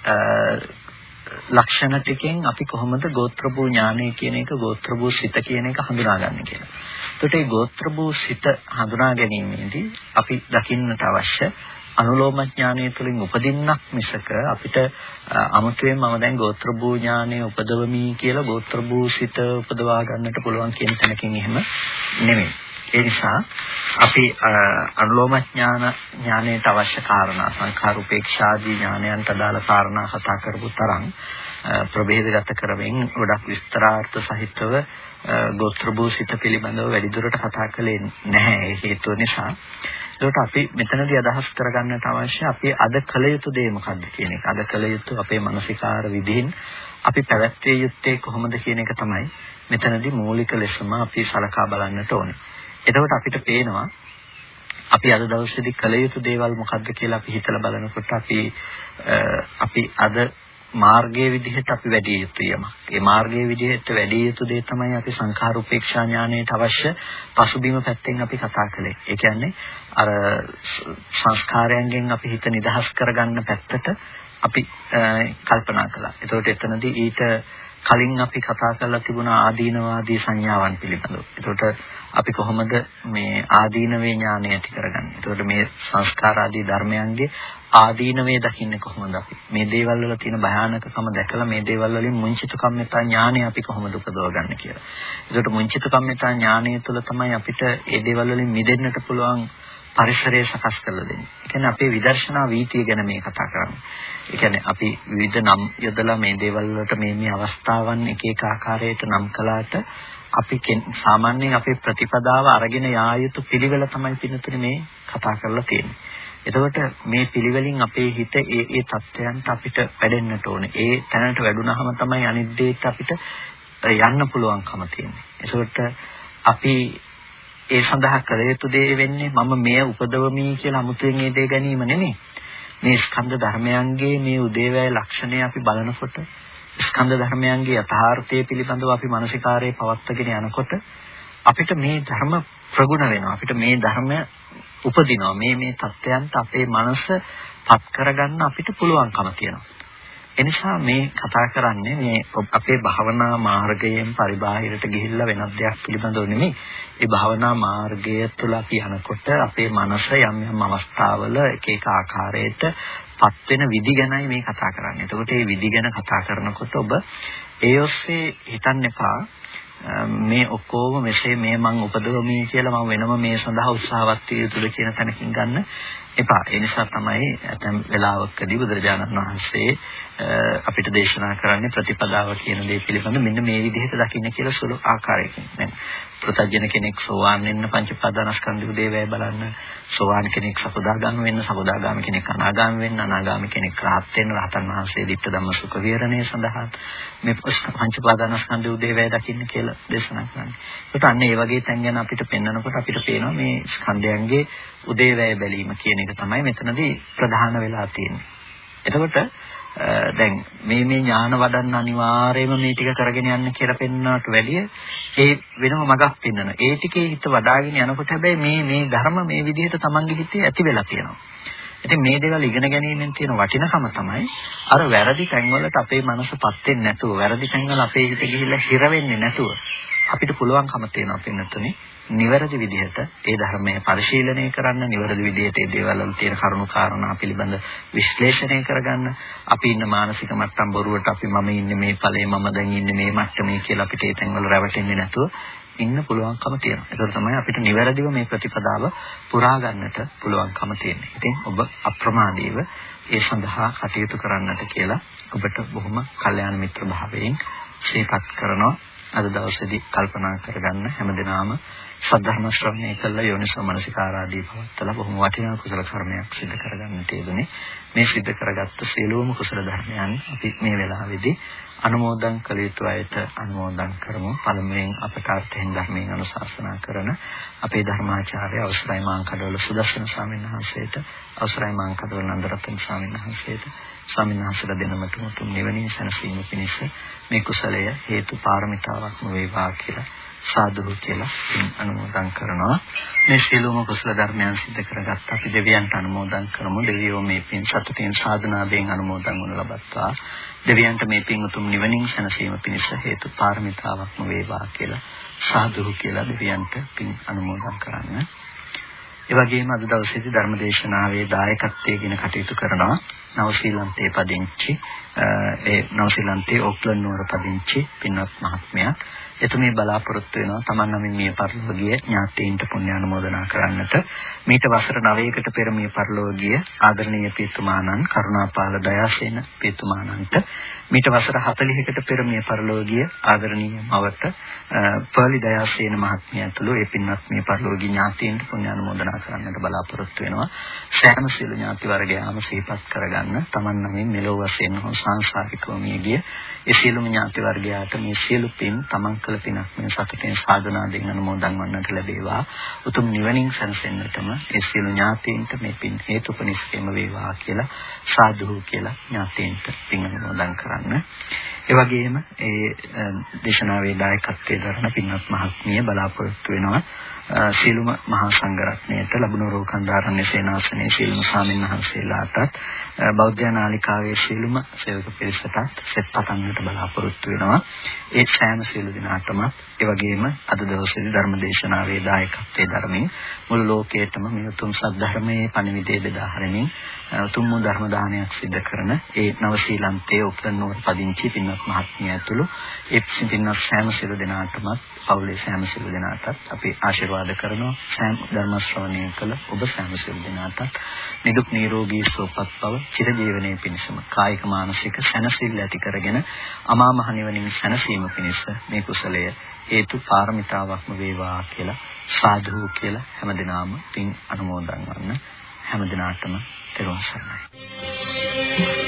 ලක්ෂණ ටිකෙන් අපි කොහොමද ගෝත්‍රභූ ඥානය කියන එක ගෝත්‍රභූ සිත කියන එක හඳුනාගන්නේ කියලා. එතකොට මේ ගෝත්‍රභූ සිත හඳුනා ගැනීමේදී අපි දකින්නට අවශ්‍ය අනුලෝම ඥානය තුළින් උපදින්නක් මිසක අපිට අමුතුවෙන් මම දැන් ගෝත්‍රභූ ඥානය උපදවමි කියලා ගෝත්‍රභූ සිත උපදවා ගන්නට පුළුවන් කියන තැනකින් එහෙම නෙමෙයි. ඒ නිසා අපි අනුලෝම ඥාන ඥානයට අවශ්‍ය කාරණා සංඛාර උපේක්ෂාදී ඥානයන්ට අදාළ කාරණා කතා කරපු තරම් ප්‍රභේදගත කරමින් ගොඩක් විස්තරාර්ථ සහිතව ගෝත්‍රභූසිත පිළිබඳව වැඩිදුරට කතා කළේ නැහැ ඒ හේතුව නිසා ඒකට අපි මෙතනදී අදහස් කරගන්නට අවශ්‍ය අපි අද කළ යුතු දේ මොකක්ද කියන එක. අද කළ යුතු අපේ මානසිකාර විදිහින් අපි පැවැත්විය යුත්තේ කොහොමද කියන එක තමයි මෙතනදී මූලික ලෙසම අපි සලකා බලන්නට ඕනේ. එතකොට අපිට පේනවා අපි අද දවසේදී කළ යුතු දේවල් මොකක්ද කියලා අපි හිතලා බලනකොට අපි අපි අද මාර්ගයේ විදිහට අපි වැඩි යුතු යමක්. ඒ මාර්ගයේ විදිහට වැඩි යුතු දේ තමයි අපි සංඛාර උපේක්ෂා ඥානයට අවශ්‍ය පසුබිම පැත්තෙන් අපි කතා කළේ. ඒ කියන්නේ අර සංස්කාරයන්ගෙන් අපි හිත නිදහස් කරගන්න පැත්තට අපි කල්පනා කළා. ඒතකොට එතනදී ඊට කලින් අපි කතා කරලා තිබුණා ආදීනවාදී සංඥාවන් පිළිබඳව. ඒතකොට අපි කොහොමද මේ ආදීනවේ ඥානය ඇති කරගන්නේ? ඒතකොට මේ සංස්කාර ආදී ධර්මයන්ගේ ආදීනවේ දකින්නේ කොහොමද අපි? මේ දේවල් වල තියෙන භයානකකම දැකලා මේ දේවල් වලින් මුංචිත කම්මිතා ඥානය අපි කොහොමද උපදවගන්නේ කියලා. ඒකට මුංචිත කම්මිතා ඥානය තුළ තමයි අපිට මේ දේවල් වලින් මිදෙන්නට පුළුවන් පරිසරය සකස් කරලා දෙන්නේ. ඒ කියන්නේ අපේ විදර්ශනා වීතිය ගැන මේ කතා කරන්නේ. ඒ කියන්නේ අපි විවිධ නම් යොදලා මේ දේවල් වලට මේ මේ අවස්ථාවන් එක එක ආකාරයට නම් කළාට අපි සාමාන්‍යයෙන් අපේ ප්‍රතිපදාව අරගෙන යා යුතු පිළිවෙල තමයි පින්නතුනේ මේ කතා කරලා තියෙන්නේ. එතකොට මේ පිළිවෙලින් අපේ හිත ඒ ඒ தත්වයන්ට අපිට වැඩෙන්නට ඕනේ. ඒ තැනට වැඩුණාම තමයි අනිත් දේට අපිට යන්න පුළුවන්කම තියෙන්නේ. එතකොට අපි ඒ සඳහා කළ යුතු දේ වෙන්නේ මම මෙය උපදවමි කියලා අමුතුවෙන් මේ දේ ගැනීම නෙමෙයි. මේ ස්කන්ධ ධර්මයන්ගේ මේ උදේවැය ලක්ෂණය අපි බලනකොට ස්කන්ධ ධර්මයන්ගේ යථාර්ථය පිළිබඳව අපි මානසිකාරයේ පවත්වාගෙන යනකොට අපිට මේ ධර්ම ප්‍රගුණ වෙනවා. අපිට මේ ධර්ම උපදිනවා. මේ මේ தත්ත්වයන්ට අපේ මනස පත් කරගන්න අපිට පුළුවන්කම තියෙනවා. එනිසා මේ කතා කරන්නේ මේ අපේ භාවනා මාර්ගයෙන් පරිබාහිරට ගිහිල්ලා වෙනත් දෙයක් පිළිබඳව නෙමෙයි. ඒ භාවනා මාර්ගය තුළ අපි යනකොට අපේ මනස යම් යම් අවස්ථාවල එක එක ආකාරයට පත් වෙන විදි ගැනයි මේ කතා කරන්නේ. එතකොට මේ විදි ගැන කතා කරනකොට ඔබ ඒ ඔස්සේ හිතන්න එපා මේ ඔක්කොම මෙසේ මේ මං උපදවමි කියලා මම වෙනම මේ සඳහා උත්සාහවත් විය යුතුද කියන තැනකින් ගන්න එපා. ඒ නිසා තමයි ඇතැම් වෙලාවකදී බුදුරජාණන් වහන්සේ අපිට දේශනා කරන්නේ ප්‍රතිපදාව කියන දේ පිළිබඳ මෙන්න මේ විදිහට දකින්න කියලා සුළු ආකාරයකින්. දැන් පෘථජන කෙනෙක් සෝවාන් වෙන්න පංච පාදානස්කන්ධ උදේවැය බලන්න, සෝවාන් කෙනෙක් සකදාගාම වෙන්න, සකදාගාම කෙනෙක් අනාගාම වෙන්න, අනාගාම කෙනෙක් රහත් වෙන්න, රහතන් වහන්සේ දිට්ඨ ධම්ම සුඛ විහරණය සඳහා මේ පංච පාදානස්කන්ධ උදේවැය දකින්න කියලා දේශනා කරන්නේ. ඒකට අන්න ඒ වගේ තැන් ගැන අපිට පෙන්වනකොට අපිට පේනවා මේ ස්කන්ධයන්ගේ උදේවැය බැලීම කියන එක තමයි මෙතනදී ප්‍රධාන වෙලා තියෙන්නේ. එතකොට දැන් මේ මේ ඥාන වඩන්න අනිවාර්යයෙන්ම මේ ටික කරගෙන යන්න කියලා පෙන්වනවට වැඩිය ඒ වෙනම මගක් පෙන්වන. ඒ ටිකේ හිත වඩාගෙන යනකොට හැබැයි මේ මේ ධර්ම මේ විදිහට තමන්ගේ හිතේ ඇති වෙලා තියෙනවා. ඉතින් මේ දේවල් ඉගෙන ගැනීමෙන් තියෙන වටිනකම තමයි අර වැරදි තැන්වලට අපේ මනසපත් වෙන්නේ නැතුව වැරදි තැන්වල අපේ හිත ගිහිල්ලා හිර වෙන්නේ නැතුව අපිට පුළුවන්කම තියෙනවා පින්නතුනේ නිවැරදි විදිහට ඒ ධර්මය පරිශීලනය කරන්න නිවැරදි විදිහට ඒ දේවල් වල තියෙන කරුණු කාරණා පිළිබඳ විශ්ලේෂණය කරගන්න අපි ඉන්න මානසික මට්ටම් බොරුවට අපි මම ඉන්නේ මේ ඵලයේ මම දැන් ඉන්නේ මේ මට්ටමේ කියලා අපිට ඒ තැන්වල රැවටෙන්නේ නැතුව ඉන්න පුළුවන්කම තියෙනවා. ඒක තමයි අපිට නිවැරදිව මේ ප්‍රතිපදාව පුරා ගන්නට පුළුවන්කම තියෙන්නේ. ඉතින් ඔබ අප්‍රමාදීව ඒ සඳහා කටයුතු කරන්නට කියලා ඔබට බොහොම කල්යාණ මිත්‍ර භාවයෙන් ශ්‍රීපත් කරනවා. අද දවසේදී කල්පනා කරගන්න හැමදෙනාම සද්ධර්ම ශ්‍රවණය කළා යෝනිසෝ මනසිකාරාදී පවත්තලා බොහොම වටිනා කුසල කර්මයක් සිදු කරගන්න තියෙන්නේ. මේ සිදු කරගත්ත සියලුම කුසල ධර්මයන් අපි මේ වෙලාවේදී අනුමෝදන් කළ යුතු අයට අනුමෝදන් කරමු. පළමුවෙන් අපට අර්ථයෙන් ධර්මයෙන් අනුශාසනා කරන අපේ ධර්මාචාර්ය අවසරයි මාංකඩවල සුදස්සන ස්වාමීන් වහන්සේට අවසරයි මාංකඩවල නන්දරත්න ස්වාමීන් වහන්සේට ස්වාමීන් වහන්සේලා දෙනමට උතුම් නිවනින් සැනසීම පිණිස මේ කුසලය හේතු පාරමිතාවක්ම වේවා කියලා සාදු කියලා අනුමෝදන් කරනවා. මේ සියලුම කුසල ධර්මයන් සිද්ධ කරගත් අපි දෙවියන්ට අනුමෝදන් කරමු. දෙවියෝ මේ පින් සතුටින් සාධනාවෙන් අනුමෝදන් වනු ලබත්තා. දෙවියන්ට මේ පින් උතුම් නිවනින් සැනසීම පිණිස හේතු පාරමිතාවක්ම වේවා කියලා සාදු කියලා දෙවියන්ට පින් අනුමෝදන් කරන්න. ඒ වගේම අද දවසේදී ධර්මදේශනාවේ දායකත්වයෙන් කටයුතු කරනවා නවසීලන්තයේ පදිංචි ඒ නවසීලන්තයේ ඕක්ලන්ඩ් නුවර පදිංචි පින්වත් මහත්මයා එතුමිය බලාපොරොත්තු වෙනවා Taman නමින් මිය පරලෝකීය ඥාතීන්ට පුණ්‍යානුමෝදනා කරන්නට. මීට වසර 9කට පෙර මිය පරලෝකීය ආදරණීය පියතුමාණන් කරුණාපාල දයාසේන පියතුමාණන්ට මීට වසර 40කට පෙර මිය පරලෝකීය ආදරණීය මවට පර්ලි දයාසේන මහත්මිය ඇතුළු ඒ පින්වත් මිය පරලෝකීය ඥාතීන්ට පුණ්‍යානුමෝදනා කරන්නට බලාපොරොත්තු වෙනවා. සෑම සියලු ඥාති වර්ගයාම සිහිපත් කරගන්න Taman නමින් මෙලොව වශයෙන් හෝ සංසාරිකව මිය ගිය ඒ සියලුම ඥාති වර්ගයාට මේ සියලු පින් තමන් කළ පිනක් මේ සතුටින් සාධනාවෙන් අනුමෝදන් වන්නට ලැබේවා. උතුම් නිවනින් සැනසෙන්නටම ඒ සියලු ඥාතීන්ට මේ පින් හේතුපනිස්කේම වේවා කියලා සාදු කියලා ඥාතීන්ට පින් අනුමෝදන් කරන්න. ඒ වගේම ඒ දේශනාවේ දායකත්වයේ දරන පින්වත් මහත්මිය බලාපොරොත්තු වෙනවා සීලුම මහා සංඝරත්නයට ලැබුණු රෝකන්දාරණ්‍ය සේනාසනයේ සීලුම ස්වාමීන් වහන්සේලාටත් බෞද්ධ නාලිකාවේ සීලුම සේවක පිරිසටත් සෙත් පතන්නට බලාපොරොත්තු වෙනවා. ඒ සෑම සීල දිනාටම ඒ වගේම අද දවසේදී ධර්ම දේශනාවේ දායකත්වයේ ධර්මයෙන් මුළු ලෝකයටම මේ උතුම් සද්ධර්මයේ පණිවිඩය බෙදා හරිමින් උතුම් ධර්ම දානයක් සිදු කරන ඒ නවසීලන්තයේ උපනුවර පදිංචි පින්වත් මහත්මිය ඇතුළු ඒ පින්වත් සෑම සියලු දෙනාටම පවුලේ සෑම සියලු දෙනාටත් අපි ආශිර්වාද කරනවා. සෑම ධර්ම ශ්‍රවණය කළ ඔබ සෑම සියලු දෙනාටත් නිදුක් නිරෝගී සුවපත් බව චිරජීවනයේ පිණිසම කායික මානසික සැනසෙල්ල ඇති කරගෙන අමා මහ නිවනින් සැනසීම පිණිස මේ කුසලය හේතු පාරමිතාවක්ම වේවා කියලා සාදු කියලා හැමදිනාම පින් අනුමෝදන් වන්න. හැමදිනාටම තෙරුවන් සරණයි.